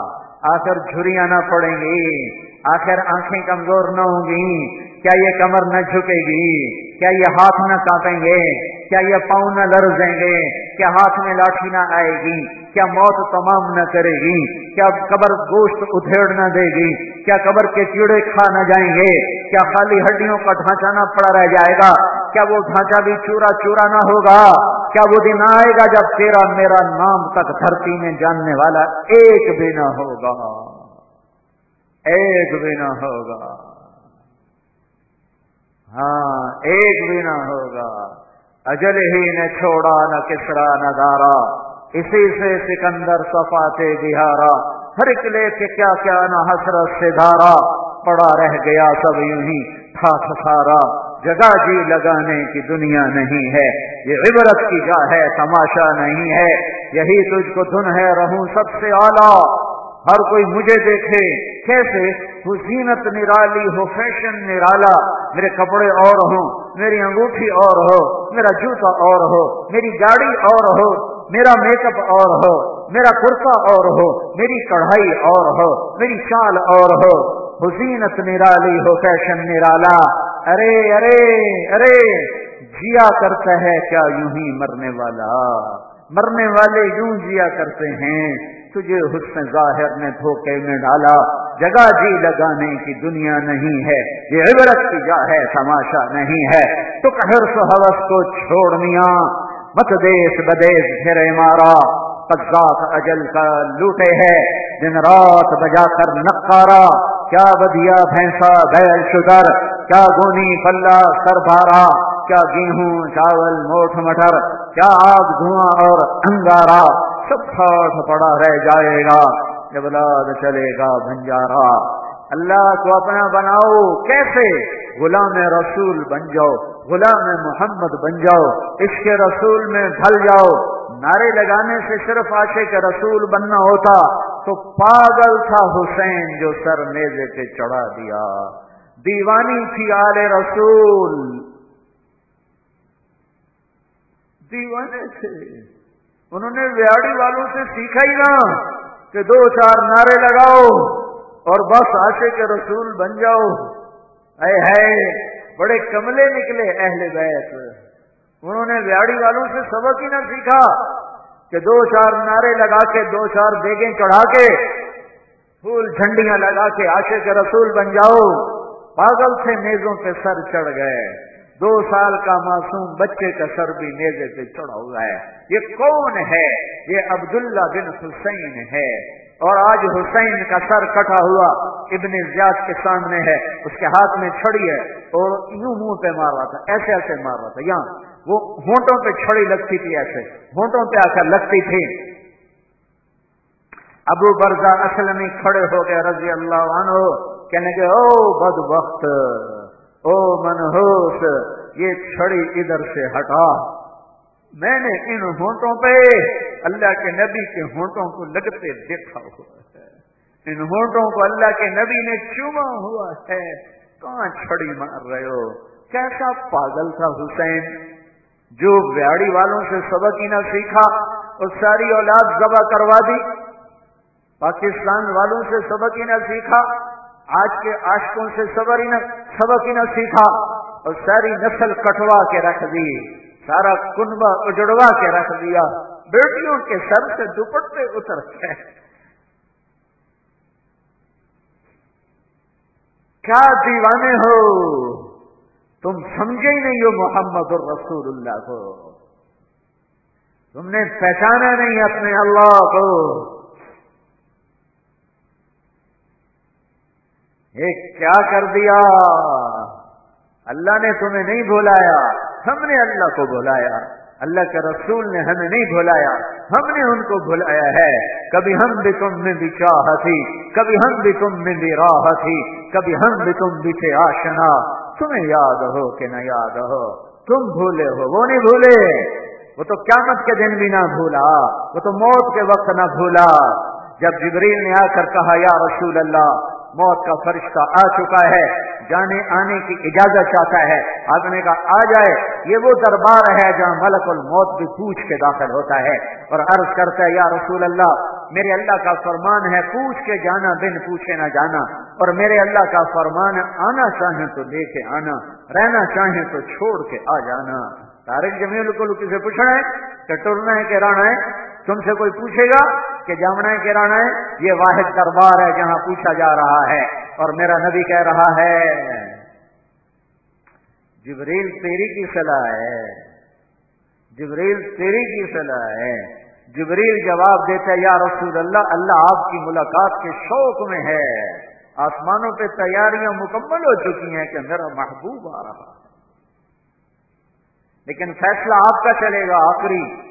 آخر جھریاں نہ پڑیں گی۔ آخر آنکھیں کمزور نہ ہوں گی۔ کیا یہ کمر نہ جھکے گی؟ کیا یہ ہاتھ نہ کاپیں گے؟ کیا یہ پاؤں نہ لرزیں گے؟ کیا ہاتھ میں لاٹھی نہ آئے گی؟ کیا موت تمام نہ کرے گی؟ کیا قبر گوشت ادھیڑ نہ دے گی؟ کیا قبر کے کیڑے کھا نہ جائیں گے؟ کیا خالی ہڈیوں کا ڈھانچہ نہ پڑا رہ جائے گا؟ کیا وہ ڈھانچہ بھی چورا چورا نہ ہوگا؟ کیا وہ دن آئے گا جب تیرا میرا نام تک دھرتی میں جاننے والا ایک بھی نہ ہوگا؟ ایک بھی نہ ہوگا۔ ہاں ایک بھی نہ ہوگا۔ اجل ہی نے چھوڑا، نہ کسرا، نہ دارا۔ اسی سے سکندر سفاتے بہارا۔ ہر ایک لے کے کیا کیا نہ حسرت سے دھارا۔ پڑا رہ گیا سب یوں ہی تھا سارا جگہ جی لگانے کی دنیا نہیں ہے۔ یہ عبرت کی جا ہے، تماشا نہیں ہے۔ یہی تجھ کو دن ہے رہوں سب سے اعلیٰ۔ ہر کوئی مجھے دیکھے، کیسے؟ وہ زینت نرالی ہو فیشن نرالا، میرے کپڑے اور ہوں، میری انگوٹھی اور ہو، میرا جوتا اور ہو، میری گاڑی اور ہو، میرا میک اپ اور ہو، میرا کرتا اور ہو، میری کڑھائی اور ہو، میری شال اور ہو۔ حسینت نرالی ہو فیشن نرالا۔ ارے ارے ارے، جیا کرتا ہے کیا یوں ہی مرنے والا؟ مرنے والے یوں جیا کرتے ہیں۔ تجھے حسن ظاہر نے دھوکے میں ڈالا۔ جگہ جی لگانے کی دنیا نہیں ہے، یہ عبرت کی جا ہے، تماشا نہیں ہے۔ تو حوث کو چھوڑ میاں، مت دیش بدیش پھر مارا۔ قذاق اجل کا لوٹے ہے، دن رات بجا کر نکارا کیا بدیا بھینسا بیل شگر کیا گونی پلہ سر بارا کیا گیہوں چاول موٹ مٹر، کیا آگ دھواں اور انگارا۔ سب پڑا رہ جائے گا، جب لاد چلے گا بنجارا اللہ کو اپنا بناؤ، کیسے؟ غلام رسول بن جاؤ، غلام محمد بن جاؤ اس کے رسول میں ڈھل جاؤ۔ نعرے لگانے سے صرف آشے کے رسول بننا ہوتا، تو پاگل تھا حسین جو سر میزے پہ چڑھا دیا۔ دیوانی تھی آل رسول۔ دیوانے تھے۔ انہوں نے ویاڑی والوں سے سیکھا ہی نا کہ دو چار نعرے لگاؤ اور بس آشے کے رسول بن جاؤ۔ اے ہے، بڑے کملے نکلے اہل بیت۔ انہوں نے ویاڑی والوں سے سبق ہی نہ سیکھا کہ دو چار نعرے لگا کے، دو چار بیگیں چڑھا کے، پھول جھنڈیاں لگا کے آشے کے رسول بن جاؤ۔ پاگل سے میزوں پہ سر چڑھ گئے۔ دو سال کا معصوم بچے کا سر بھی میزے پہ چڑھا ہوا ہے۔ یہ کون ہے؟ یہ عبداللہ بن حسین ہے۔ اور آج حسین کا سر کٹا ہوا ابن زیاد کے سامنے ہے۔ اس کے ہاتھ میں چھڑی ہے اور یوں منہ پہ مار رہا تھا۔ ایسے ایسے مار رہا تھا۔ یہاں وہ ہونٹوں پہ چھڑی لگتی تھی ایسے۔ ہونٹوں پہ آ کر لگتی تھی۔ ابو برزا اصل میں کھڑے ہو گئے رضی اللہ عنہ۔ کہنے کے او بد وقت او منہوس یہ چھڑی ادھر سے ہٹا۔ میں نے ان ہونٹوں پہ، اللہ کے نبی کے ہونٹوں کو لگتے دیکھا ہوا ہے۔ ان ہونٹوں کو اللہ کے نبی نے چوما ہوا ہے۔ کہاں چھڑی مار رہے ہو؟ کیسا پاگل تھا حسین۔ جو بیاڑی والوں سے سبق ہی نہ سیکھا، اور ساری اولاد ذبح کروا دی۔ پاکستان والوں سے سبق ہی نہ سیکھا۔ آج کے عاشقوں سے صبر ہی نہ سبق ہی نہ سیکھا اور ساری نسل کٹوا کے رکھ دی، سارا کنبا اجڑوا کے رکھ دیا۔ بیٹیوں کے سر سے دوپٹے اتر گئے۔ کیا دیوانے ہو؟ تم سمجھے ہی نہیں ہو محمد الرسول اللہ کو۔ تم نے پہچانا نہیں اپنے اللہ کو۔ کیا کر دیا؟ اللہ نے تمہیں نہیں بھولایا ہم نے اللہ کو بھولایا اللہ کے رسول نے ہمیں نہیں بھولایا ہم نے ان کو بھولایا ہے۔ کبھی ہم بھی تم میں بھی چاہ تھی، کبھی ہم بھی تم میں بھی راہ تھی، کبھی ہم بھی تم بھی تھے آشنا۔ تمہیں یاد ہو کہ نہ یاد ہو۔ تم بھولے ہو، وہ نہیں بھولے۔ وہ تو قیامت کے دن بھی نہ بھولا، وہ تو موت کے وقت نہ بھولا۔ جب جبریل نے آ کر کہا، یا رسول اللہ موت کا فرشتہ آ چکا ہے، جانے آنے کی اجازت چاہتا ہے۔ آدمی کا آ جائے، یہ وہ دربار ہے جہاں ملک الموت بھی پوچھ کے داخل ہوتا ہے۔ اور عرض کرتا ہے، یا رسول اللہ، میرے اللہ کا فرمان ہے، پوچھ کے جانا، بن پوچھے نہ جانا۔ اور میرے اللہ کا فرمان، آنا چاہیں تو لے کے آنا، رہنا چاہیں تو چھوڑ کے آ جانا۔ تارک جمیل کو کسی پوچھنا ہے، کہ ٹرنا ہے کہ رانا ہے؟ تم سے کوئی پوچھے گا؟ کہ جامنا ہے ہے یہ واحد دربار ہے جہاں پوچھا جا رہا ہے اور میرا نبی کہہ رہا ہے، جبریل تیری کی صلاح ہے، جبریل تیری کی صلاح ہے۔ جبریل جواب دیتا ہے، یا رسول اللہ اللہ آپ کی ملاقات کے شوق میں ہے۔ آسمانوں پہ تیاریاں مکمل ہو چکی ہیں کہ میرا محبوب آ رہا لیکن فیصلہ آپ کا چلے گا آخری۔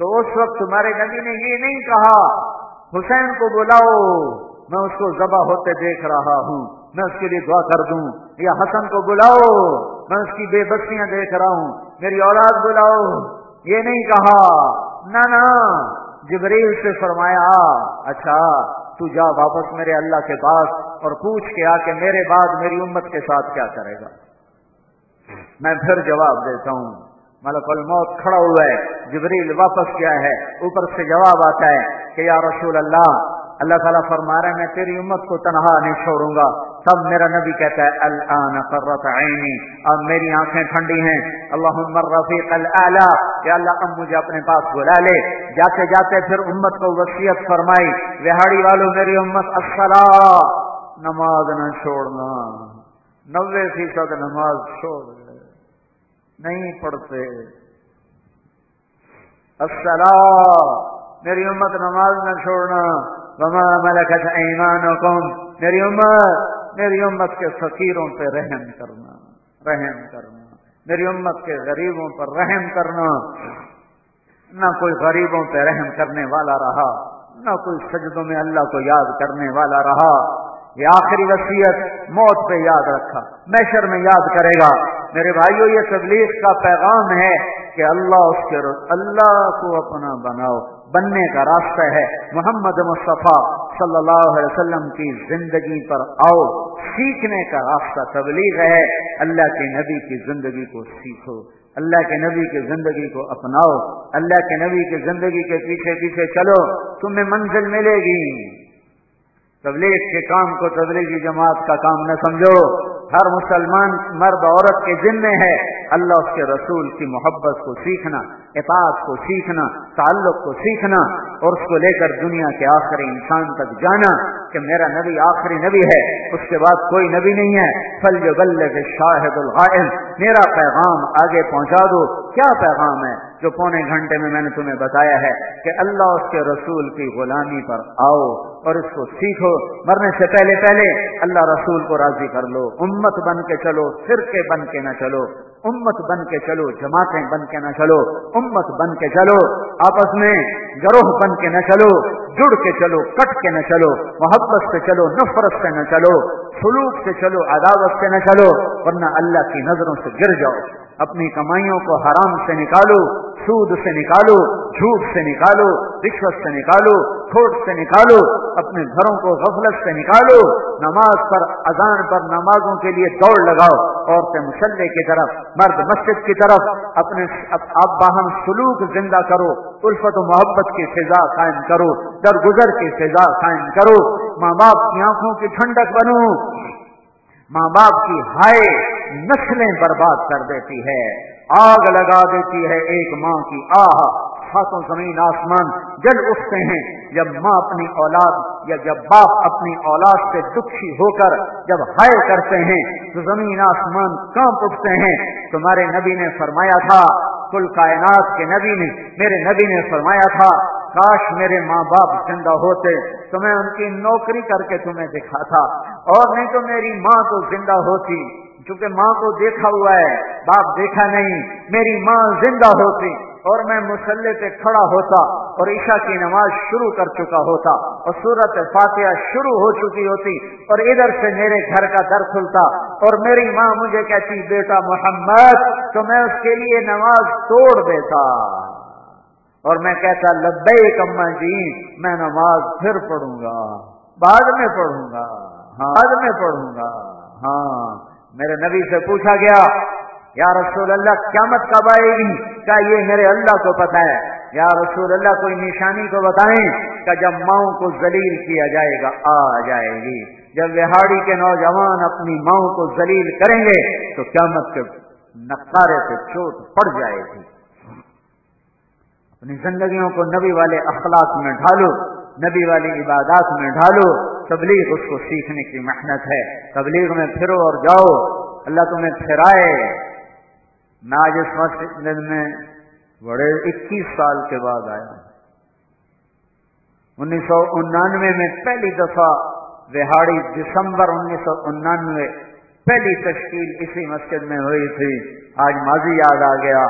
تو اس وقت تمہارے نبی نے یہ نہیں کہا، حسین کو بلاؤ، میں اس کو ذبح ہوتے دیکھ رہا ہوں، میں اس کے لیے دعا کر دوں، یا حسن کو بلاؤ، میں اس کی بے بستیاں دیکھ رہا ہوں، میری اولاد بلاؤ۔ یہ نہیں کہا۔ نہ جبریل سے فرمایا اچھا تو جا واپس میرے اللہ کے پاس اور پوچھ کے آ کے میرے بعد میری امت کے ساتھ کیا کرے گا۔ میں پھر جواب دیتا ہوں۔ ملک الموت کھڑا ہوا ہے۔ جبریل واپس کیا ہے۔ اوپر سے جواب آتا ہے کہ یا رسول اللہ اللہ تعالیٰ فرما رہے میں تیری امت کو تنہا نہیں چھوڑوں گا۔ تب میرا نبی کہتا ہے، الان قرت عینی۔ اب میری آنکھیں ٹھنڈی ہیں۔ اللہ رفیق اللہ کہ اللہ، اب مجھے اپنے پاس بلا لے۔ جاتے جاتے پھر امت کو وصیت فرمائی، وہاڑی والوں میری امت اصلا نماز نہ چھوڑنا۔ نوے فیصد نماز چھوڑ۔ نہیں پڑھتے۔ اصلا میری امت نماز نہ چھوڑنا۔ وما ملکت ایمانکم میری امت میری امت کے فقیروں پہ رحم کرنا رحم کرنا۔ میری امت کے غریبوں پر رحم کرنا۔ نہ کوئی غریبوں پہ رحم کرنے والا رہا، نہ کوئی سجدوں میں اللہ کو یاد کرنے والا رہا۔ یہ آخری وصیت، موت پہ یاد رکھا۔ میشر میں یاد کرے گا۔ میرے بھائیوں یہ تبلیغ کا پیغام ہے کہ اللہ اس کے اللہ کو اپنا بناؤ، بننے کا راستہ ہے۔ محمد مصطفیٰ صلی اللہ علیہ وسلم کی زندگی پر آؤ، سیکھنے کا راستہ تبلیغ ہے۔ اللہ کے نبی کی زندگی کو سیکھو، اللہ کے نبی کی زندگی کو اپناؤ، اللہ کے نبی کی زندگی کے پیچھے پیچھے چلو، تمہیں منزل ملے گی۔ تبلیغ کے کام کو تبلیغی جماعت کا کام نہ سمجھو۔ ہر مسلمان مرد عورت کے ذمے ہے۔ اللہ اس کے رسول کی محبت کو سیکھنا، اطاعت کو سیکھنا، تعلق کو سیکھنا، اور اس کو لے کر دنیا کے آخری انسان تک جانا کہ میرا نبی آخری نبی ہے، اس کے بعد کوئی نبی نہیں ہے۔ فل جو بل شاہد الغائل میرا پیغام آگے پہنچا دو۔ کیا پیغام ہے جو پونے گھنٹے میں میں نے تمہیں بتایا ہے کہ اللہ اس کے رسول کی غلامی پر آؤ اور اس کو سیکھو۔ مرنے سے پہلے پہلے اللہ رسول کو راضی کر لو۔ امت بن کے چلو، فرقے بن کے نہ چلو۔ امت بن کے چلو، جماعتیں بن کے نہ چلو، امت بن کے چلو، آپس میں گروہ بن کے نہ چلو، جڑ کے چلو، کٹ کے نہ چلو، محبت سے چلو، نفرت سے نہ چلو، سلوک سے چلو، عداوت سے نہ چلو، ورنہ اللہ کی نظروں سے گر جاؤ۔ اپنی کمائیوں کو حرام سے نکالو، سود سے نکالو، جھوٹ سے نکالو، رشوت سے نکالو، کھوٹ سے نکالو، اپنے گھروں کو غفلت سے نکالو، نماز پر، اذان پر نمازوں کے لیے دوڑ لگاؤ، عورتیں مسلح کی طرف، مرد مسجد کی طرف، اپنے آپ باہم سلوک زندہ کرو، الفت و محبت کی فضا قائم کرو، درگزر کی فضا قائم کرو، ماں باپ کی آنکھوں کی ٹھنڈک بنو، ماں باپ کی ہائے نسلیں برباد کر دیتی ہے، آگ لگا دیتی ہے ایک ماں کی، آہ، ہاتھوں زمین، آسمان جل اٹھتے ہیں۔ جب ماں اپنی اولاد یا جب باپ اپنی اولاد سے دکھی ہو کر جب ہائے کرتے ہیں، تو زمین، آسمان کانپ اٹھتے ہیں۔ تمہارے نبی نے فرمایا تھا، کل کائنات کے نبی نے، میرے نبی نے فرمایا تھا، کاش میرے ماں باپ زندہ ہوتے، تو میں ان کی نوکری کر کے تمہیں دکھاتا، اور نہیں تو میری ماں تو زندہ ہوتی۔ چونکہ ماں کو دیکھا ہوا ہے، باپ دیکھا نہیں، میری ماں زندہ ہوتی اور میں مسلح پہ کھڑا ہوتا اور عشاء کی نماز شروع کر چکا ہوتا اور صورت فاتحہ شروع ہو چکی ہوتی اور ادھر سے میرے گھر کا در کھلتا اور میری ماں مجھے کہتی، بیٹا محمد، تو میں اس کے لیے نماز توڑ دیتا. اور میں کہتا لبئی کما جی میں نماز پھر پڑھوں گا، بعد میں پڑھوں گا ہاں بعد میں پڑھوں گا ہاں۔ میرے نبی سے پوچھا گیا، یا رسول اللہ، قیامت کب آئے گی؟ کیا یہ میرے اللہ کو پتا ہے؟ یا رسول اللہ، کوئی نشانی کو بتائیں کا جب ماؤں کو ذلیل کیا جائے گا، آ جائے گی۔ جب وہاڑی کے نوجوان اپنی ماؤں کو ذلیل کریں گے، تو قیامت کے نقارے سے چوٹ پڑ جائے گی۔ اپنی زندگیوں کو نبی والے اخلاق میں ڈھالو، نبی والی عبادات میں ڈھالو۔ تبلیغ اس کو سیکھنے کی محنت ہے۔ تبلیغ میں پھرو اور جاؤ۔ اللہ تمہیں پھرائے۔ میں آج اس مسجد میں بڑے اکیس سال کے بعد آیا انیس سو انانوے میں پہلی دفعہ بہاڑی دسمبر انیس سو انانوے پہلی تشکیل اسی مسجد میں ہوئی تھی۔ آج ماضی یاد آ گیا۔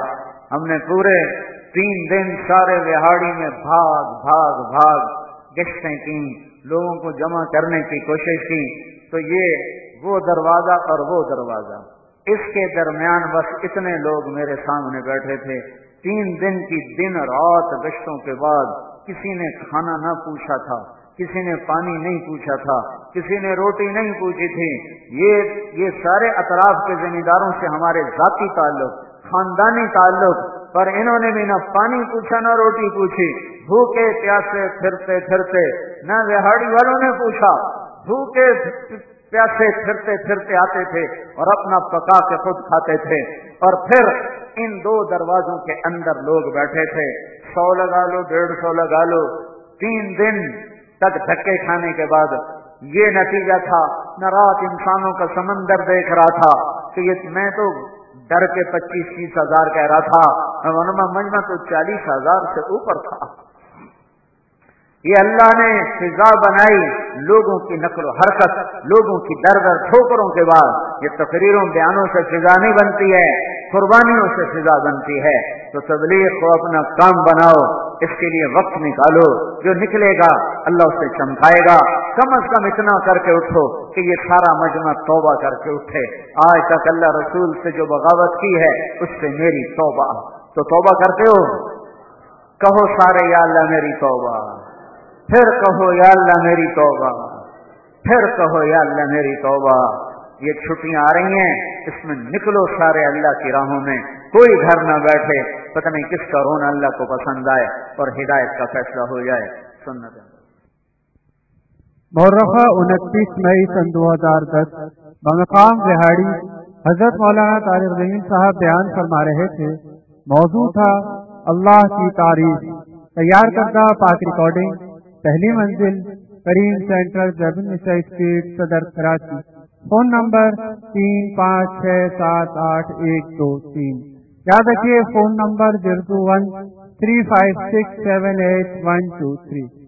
ہم نے پورے تین دن سارے بہاڑی میں بھاگ بھاگ بھاگ۔ گشتیں کی، لوگوں کو جمع کرنے کی کوشش کی۔ تو یہ وہ دروازہ اور وہ دروازہ۔ اس کے درمیان بس اتنے لوگ میرے سامنے بیٹھے تھے۔ تین دن کی دن رات گشتوں کے بعد کسی نے کھانا نہ پوچھا تھا، کسی نے پانی نہیں پوچھا تھا، کسی نے روٹی نہیں پوچھی تھی۔ یہ یہ سارے اطراف کے ذمہ داروں سے ہمارے ذاتی تعلق، خاندانی تعلق، پر انہوں نے بھی نہ پانی پوچھا نہ روٹی پوچھی۔ بھوکے پیاسے پھرتے پھرتے نہ وہاڑی والوں نے پوچھا، بھوکے پیاسے پھرتے پھرتے آتے تھے اور اپنا پکا کے خود کھاتے تھے۔ اور پھر ان دو دروازوں کے اندر لوگ بیٹھے تھے۔ سو لگا لو، ڈیڑھ سو لگا لو۔ تین دن تک دھکے کھانے کے بعد یہ نتیجہ تھا، نہ رات انسانوں کا سمندر دیکھ رہا تھا۔ کہ یہ میں تو ڈر کے پچیس تیس ہزار کہہ رہا تھا۔ مجمع تو چالیس ہزار سے اوپر تھا۔ یہ اللہ نے فضا بنائی لوگوں کی نقل و حرکت، لوگوں کی در در ٹھوکروں کے بعد، یہ تقریروں، بیانوں سے فضا نہیں بنتی ہے، قربانیوں سے فضا بنتی ہے۔ تو تبلیغ کو اپنا کام بناؤ، اس کے لیے وقت نکالو۔ جو نکلے گا، اللہ اسے چمکائے گا۔ کم از کم اتنا کر کے اٹھو کہ یہ سارا مجمع توبہ کر کے اٹھے۔ آج تک اللہ رسول سے جو بغاوت کی ہے، اس سے میری توبہ۔ تو توبہ کرتے ہو؟ کہو سارے، یا اللہ میری توبہ۔ پھر کہو یا اللہ میری توبہ۔ پھر کہو یا اللہ میری توبہ۔ یہ چھٹیاں آ رہی ہیں، اس میں نکلو سارے اللہ کی راہوں میں۔ کوئی گھر نہ بیٹھے، پتہ نہیں کس کا رونا اللہ کو پسند آئے اور ہدایت کا فیصلہ ہو جائے۔ سننا مورخہ انتیس مئی سن دو ہزار دس۔ بمقام بہاڑی حضرت مولانا طارق رحیم صاحب بیان فرما رہے تھے۔ موضوع تھا اللہ کی تعریف۔ تیار کردہ پاک ریکارڈنگ۔ پہلی منزل، کریم سینٹرل جبن اسٹریٹ صدر کراچی۔ فون نمبر تین پانچ چھ سات آٹھ ایک دو تین۔ یاد رکھیے، phone number zero two one three five six seven eight one two three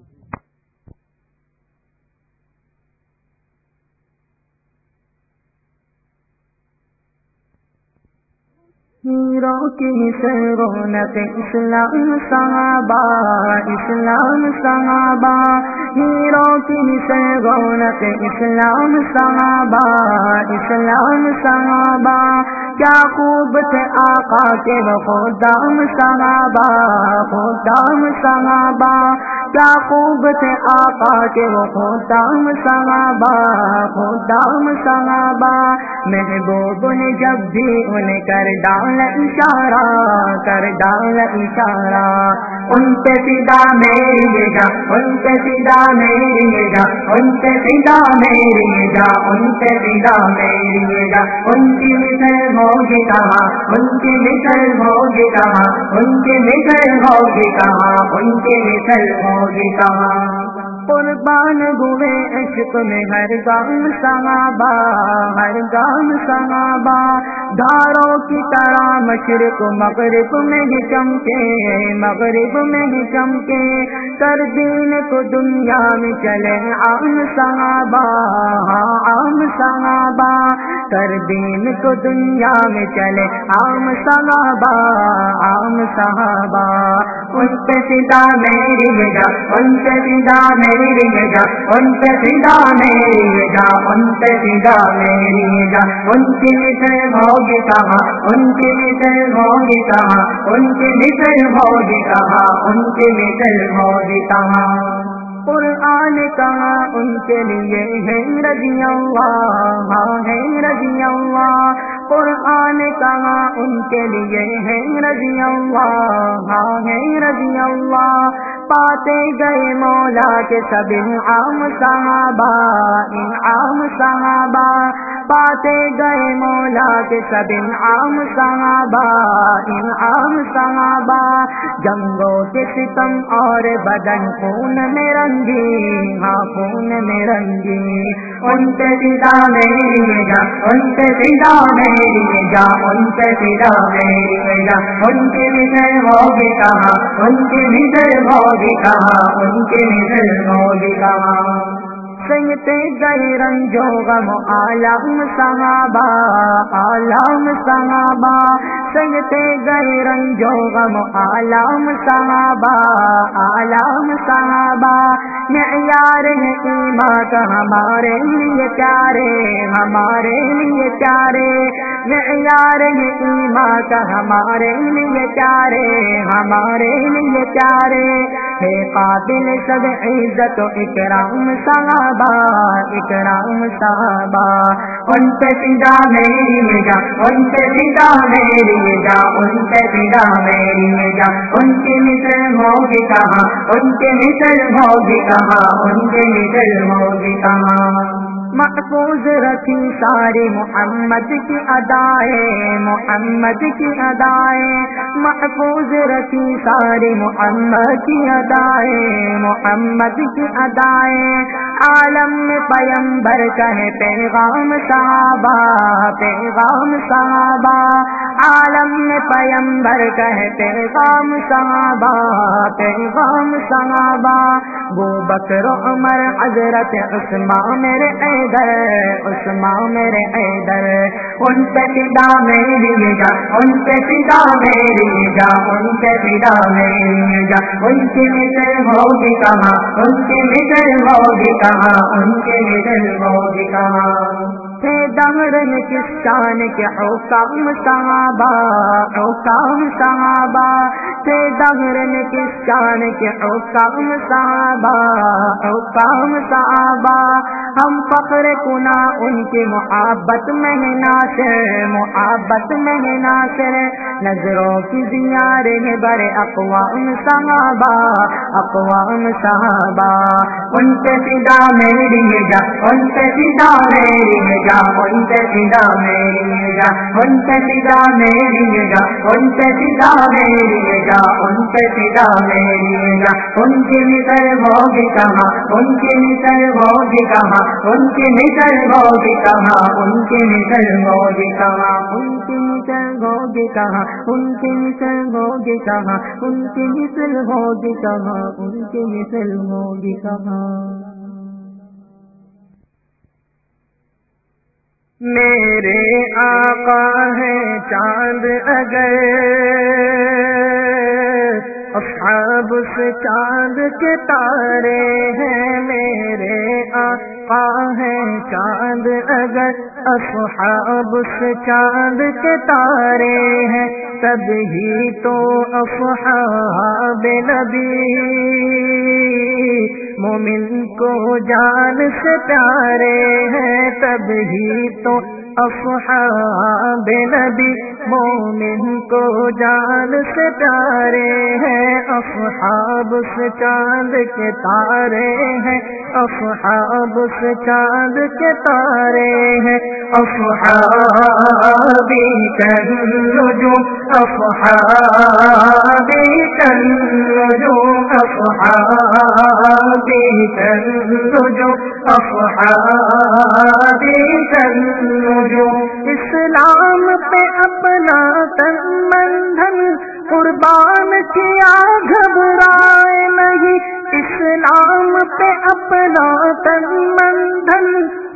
hero کی رونق اسلام صحابہ اسلام صحابہ۔ ہیرو کی رونق اسلام صحابہ اسلام صحابہ۔ کیا خوب تھے آقا کے خودام صحابہ خودام صحابہ۔ کیا خوب تھے آقا کے خودام صحابہ خودام صحابہ۔ محبوب نے جب بھی انہیں کر ڈال اشارہ کر ڈال اشارہ۔ ان کے سیدھا میری جا، ان کے سیدھا میری جا، ان کے سیدھا میری جا، ان کے سیدھا میری جا۔ ان کی مثل ہوگی کہاں؟ ان کے مثل ہوگی کہاں؟ ان کے مثل ہوگی کہاں؟ ان کے مثل ہوگی کہاں؟ قربان ہوئے عشق میں ہر گام صحابہ، ہر گام صحابہ۔ دھاروں کی طرح مشرق مغرب میں ہی چمکے، مغرب میں ہی چمکے۔ کر دین کو دنیا میں چلے عام صحابہ عام صحابہ۔ کر دین کو دنیا میں چلے عام صحابہ عام صحابہ۔ ان پہ سیدھا میری ان پہ سیدھا میری میری جا ان پہ سیدھا میری جا ان پہ سیدھا میری جا ان کی مثل ہوگی کہاں ان کی مثل ہوگی کہاں ان کی مثل ہوگی کہاں ان کی مثل ہوگی کہاں قرآن کہاں ان کے لیے ہے رضی اللہ ہاں ہے رضی اللہ قرآن کہاں ان کے لیے ہے رضی اللہ ہاں ہے رضی اللہ پاتے گئے مولا کے سب عام صحابہ عام صحابہ۔ پاتے گئے مولا کے سب عام صحابہ عام صحابہ۔ جنگوں کے ستم اور بدن خون میں رنگی ہاں خون میں رنگی۔ ان کے سیدا میری جا، ان کے سیدا میری جا، ان کے سیدا میری جا۔ ان کی مثل ہوگی کہاں؟ ان کی مثل ہوگی دیکھا ان کے نظر کو دیکھا سنگتے گئے رنجو غم. عالم صحابہ عالم صحابہ. سنگتے گئے رنجو غم. عالم صحابہ عالم صحابہ. معیار ہے ایمان ہمارے لیے پیارے، ہمارے لیے پیارے. معیار ہے ایمان ہمارے لیے پیارے، ہمارے لیے پیارے. ہے قابل سب عزت و اکرام صحابہ. صحابہ، اکرام صحابہ، ان پہ سیدھا میری جا، ان پہ سیدھا میری جا، ان پہ سیدھا میری جا، ان کے مثل ہوگی کہاں، ان کے مثل ہوگی کہاں، ان کے مثل ہوگی کہاں۔ محفوظ رکھی ساری محمد کی ادائیں محمد کی ادائیں محفوظ رکھی ساری محمد کی ادائیں محمد کی ادائیں عالم میں پیمبر کہے پیغام صحابہ پیغام صحابہ۔ عالم میں پیمبر کہے، پیغام صحابہ پیغام صحابہ۔ وہ بکر، عمر، حضرت عثمان، میرے حیدر، عثمان، میرے حیدر۔ ان پہ فدا میری جا ان پہ فدا میری جا ان پہ فدا میری جا ان کی مثل ہوگی کہاں؟ ان کی مثل ہوگی کہاں؟ ان کی مثل ہوگی کہاں؟ ہے دمر کشان کے اوکام صحابہ اوکام صحابہ، سے دمر کشان کے اوکام او اوکام صحابہ۔ ہم فخر کنا، ان کی محبت مہینہ سے محبت مہینہ سے نظروں کی زیار ہے بر اقوام صحابہ اقوام صحابہ۔ ان پہ فدا میری ہے ان پہ فدا میری ہے ان سے سیدھا میری ان سے میری ان سے میری جا ان سے میری ان کی مثل ہوگی کہاں ان کی مثل ہوگی کہاں ان کی مثل ہوگی کہاں ان کی مثل ہوگی کہاں ان کی مثل ہوگی کہاں ان کی مثل ہوگی کہاں ان کی مثل ہوگی کہاں ان کی مثل ہوگی کہاں میرے آقا ہے چاند اگر اصحاب سے چاند کے تارے ہیں میرے آقا ہیں چاند اگر اصحاب سے چاند کے تارے ہیں تب ہی تو اصحاب نبی مومن کو جان سے پیارے ہیں، تب ہی تو اصحاب نبی مومن کو جان سے پیارے ہیں۔ اصحاب سے چاند کے تارے ہیں۔ افحاب سے چاند کے تارے ہیں. افحابی تنجم افحابی تنجم افحابی جو افحابی تنجم. اسلام پہ اپنا تن بندھن، قربان کیا گھبرائے نہیں. اسلام پہ اپنا تن بندھن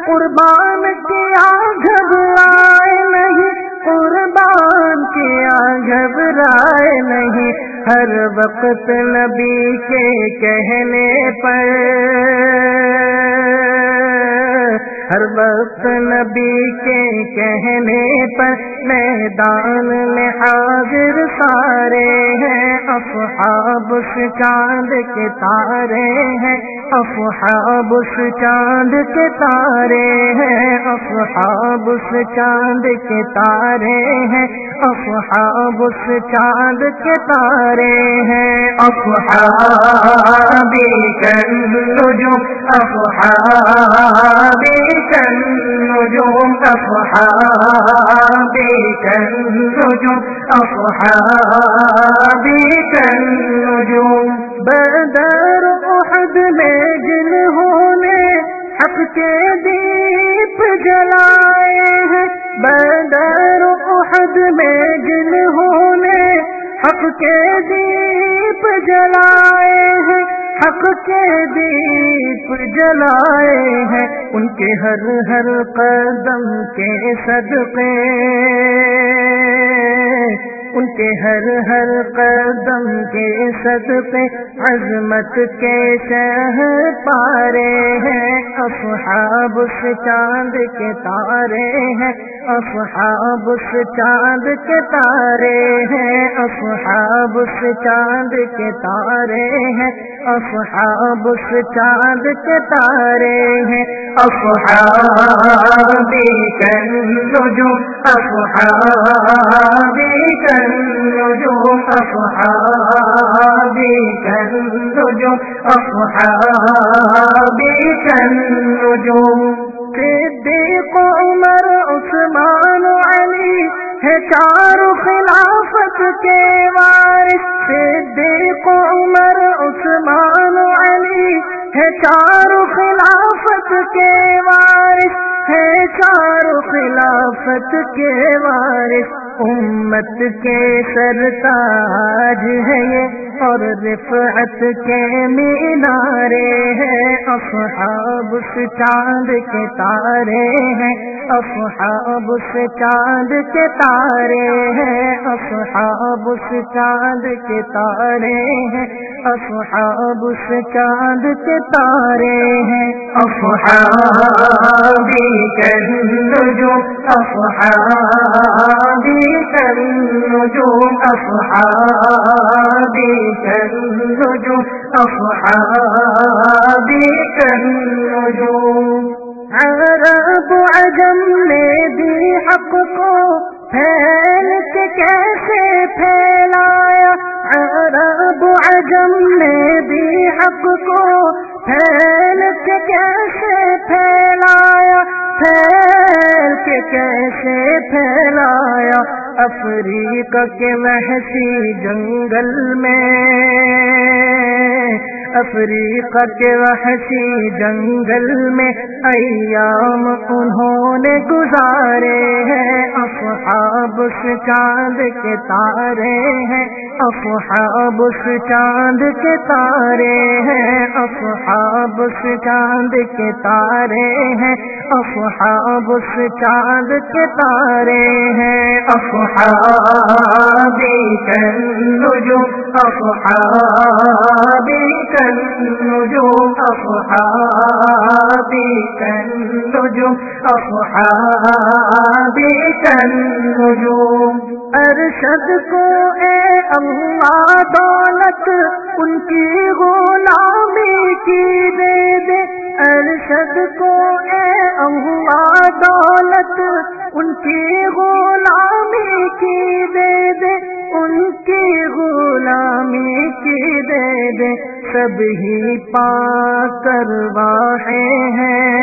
قربان کیا گھبرائے نہیں قربان کیا گھبرائے نہیں، ہر وقت نبی کے کہنے پر۔ ہر وقت نبی کے کہنے پر میدان میں حاضر سارے ہیں افحاب سے چاند کے تارے ہیں افحاب سے چاند کے تارے ہیں افحاب سے چاند کے تارے سارے ہیں۔ اصحاب اس چاند کے تارے ہیں۔ اصحاب النجوم اصحاب النجوم اصحاب النجوم اصحاب النجوم۔ بدر احد میں جن ہونے حق کے دیپ جلا خود میں جنہوں نے حق کے دیپ جلائے ہیں، حق کے دیپ جلائے ہیں۔ ان کے ہر ہر قدم کے صدقے۔ ان کے ہر ہر قدم کے صدقے، عظمت کے شہ پارے ہیں، اصحاب اس چاند کے تارے ہیں، اصحاب اس چاند کے تارے ہیں، اصحاب اس چاند کے تارے ہیں، اصحاب اس چاند کے تارے ہیں، اصحابی جو اصحابی النجوم جو كالنجوم أصحابي كالنجوم صديق عمر عثمان علی ہے چار خلافت کے وارث صدیق عمر، عثمان، علی۔ ہے چار خلافت کے وارث، ہے چار خلافت کے وارث۔ امت کے سرتاج ہے یہ، اور رفعت کے مینارے ہیں۔ اصحاب اس چاند کے تارے ہیں، اصحاب اس چاند کے تارے ہیں اصحاب اس چاند کے تارے ہیں اصحاب اس چاند کے تارے ہیں۔ اصحابی جو اصحابی كالنجوم أصحابي كالنجوم أصحابي كالنجوم عرب عجم نے بھی حق کو پھیل کے کیسے پھیلایا؟ عرب عجم نے بھی حق کو پھیل کے کیسے پھیلایا؟ پھیل کے کیسے پھیلایا؟ افریقہ کے محسی جنگل میں، افریقہ کے وحشی جنگل میں ایام انہوں نے گزارے ہیں، اصحاب اس چاند کے تارے ہیں، اصحاب اس چاند کے تارے ہیں، اصحاب اس چاند کے تارے ہیں، اصحاب اس چاند کے تارے ہیں اصحابی النجوم اصحابی كالنجوم أصحابي كالنجوم أصحابي كالنجوم ارشد کو اے اللہ دولت ان کی غلامی کی دے دے ارشد کو اے اللہ دولت ان کی غلامی کی دے دے۔ ان کی غلامی کی دے دے سب ہی پا کرواہے ہیں۔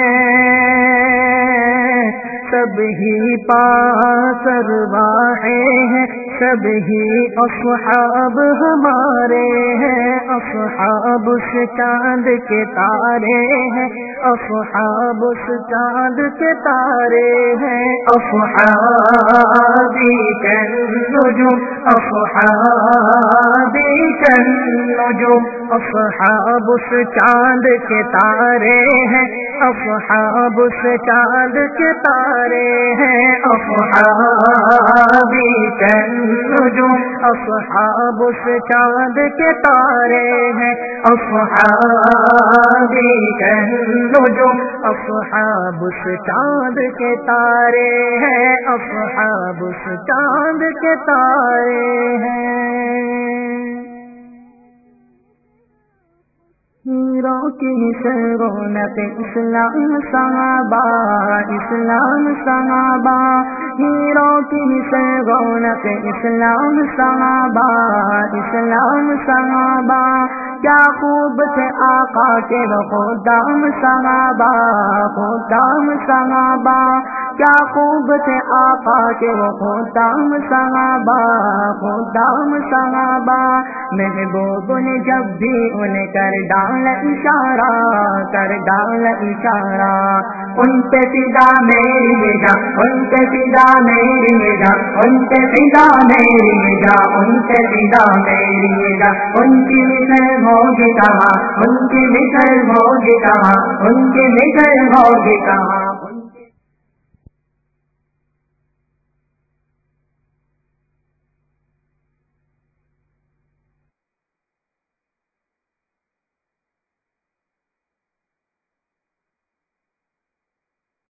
سب ہی پا کرواہے ہیں۔ سب ہی اصحاب ہمارے ہیں۔ اصحاب اس چاند کے تارے ہیں۔ اصحاب اس چاند کے تارے ہیں۔ اصحابی النجوم اصحابی النجوم اصحاب اس چاند کے تارے ہیں، اصحاب اس چاند کے تارے ہیں۔ اصحابی النجوم اصحاب اس چاند کے تارے ہیں۔ اصحابی النجوم اصحاب اس چاند کے تارے ہیں۔ اصحاب اس چاند کے تارے ہیں۔ ہیروں کی رونق اسلام صحابہ اسلام صحابہ۔ ہیروں کی رونق اسلام صحابہ اسلام صحابہ۔ کیا خوب تھے آقا کے خودام صحابہ خودام صحابہ۔ کیا خوب تھے آقا کے وہ خودام صحابہ خودام صحابہ۔ محبوب نے جب بھی انہیں کر ڈال اشارہ کر ڈال اشارہ۔ ان پہ فدا میری جا، ان پہ فدا میری جا، ان پہ فدا میری جا، ان پہ فدا میری جا۔ ان کی مثل ہوگی کہاں ان کی مثل ہوگی کہاں ان کی مثل ہوگی کہاں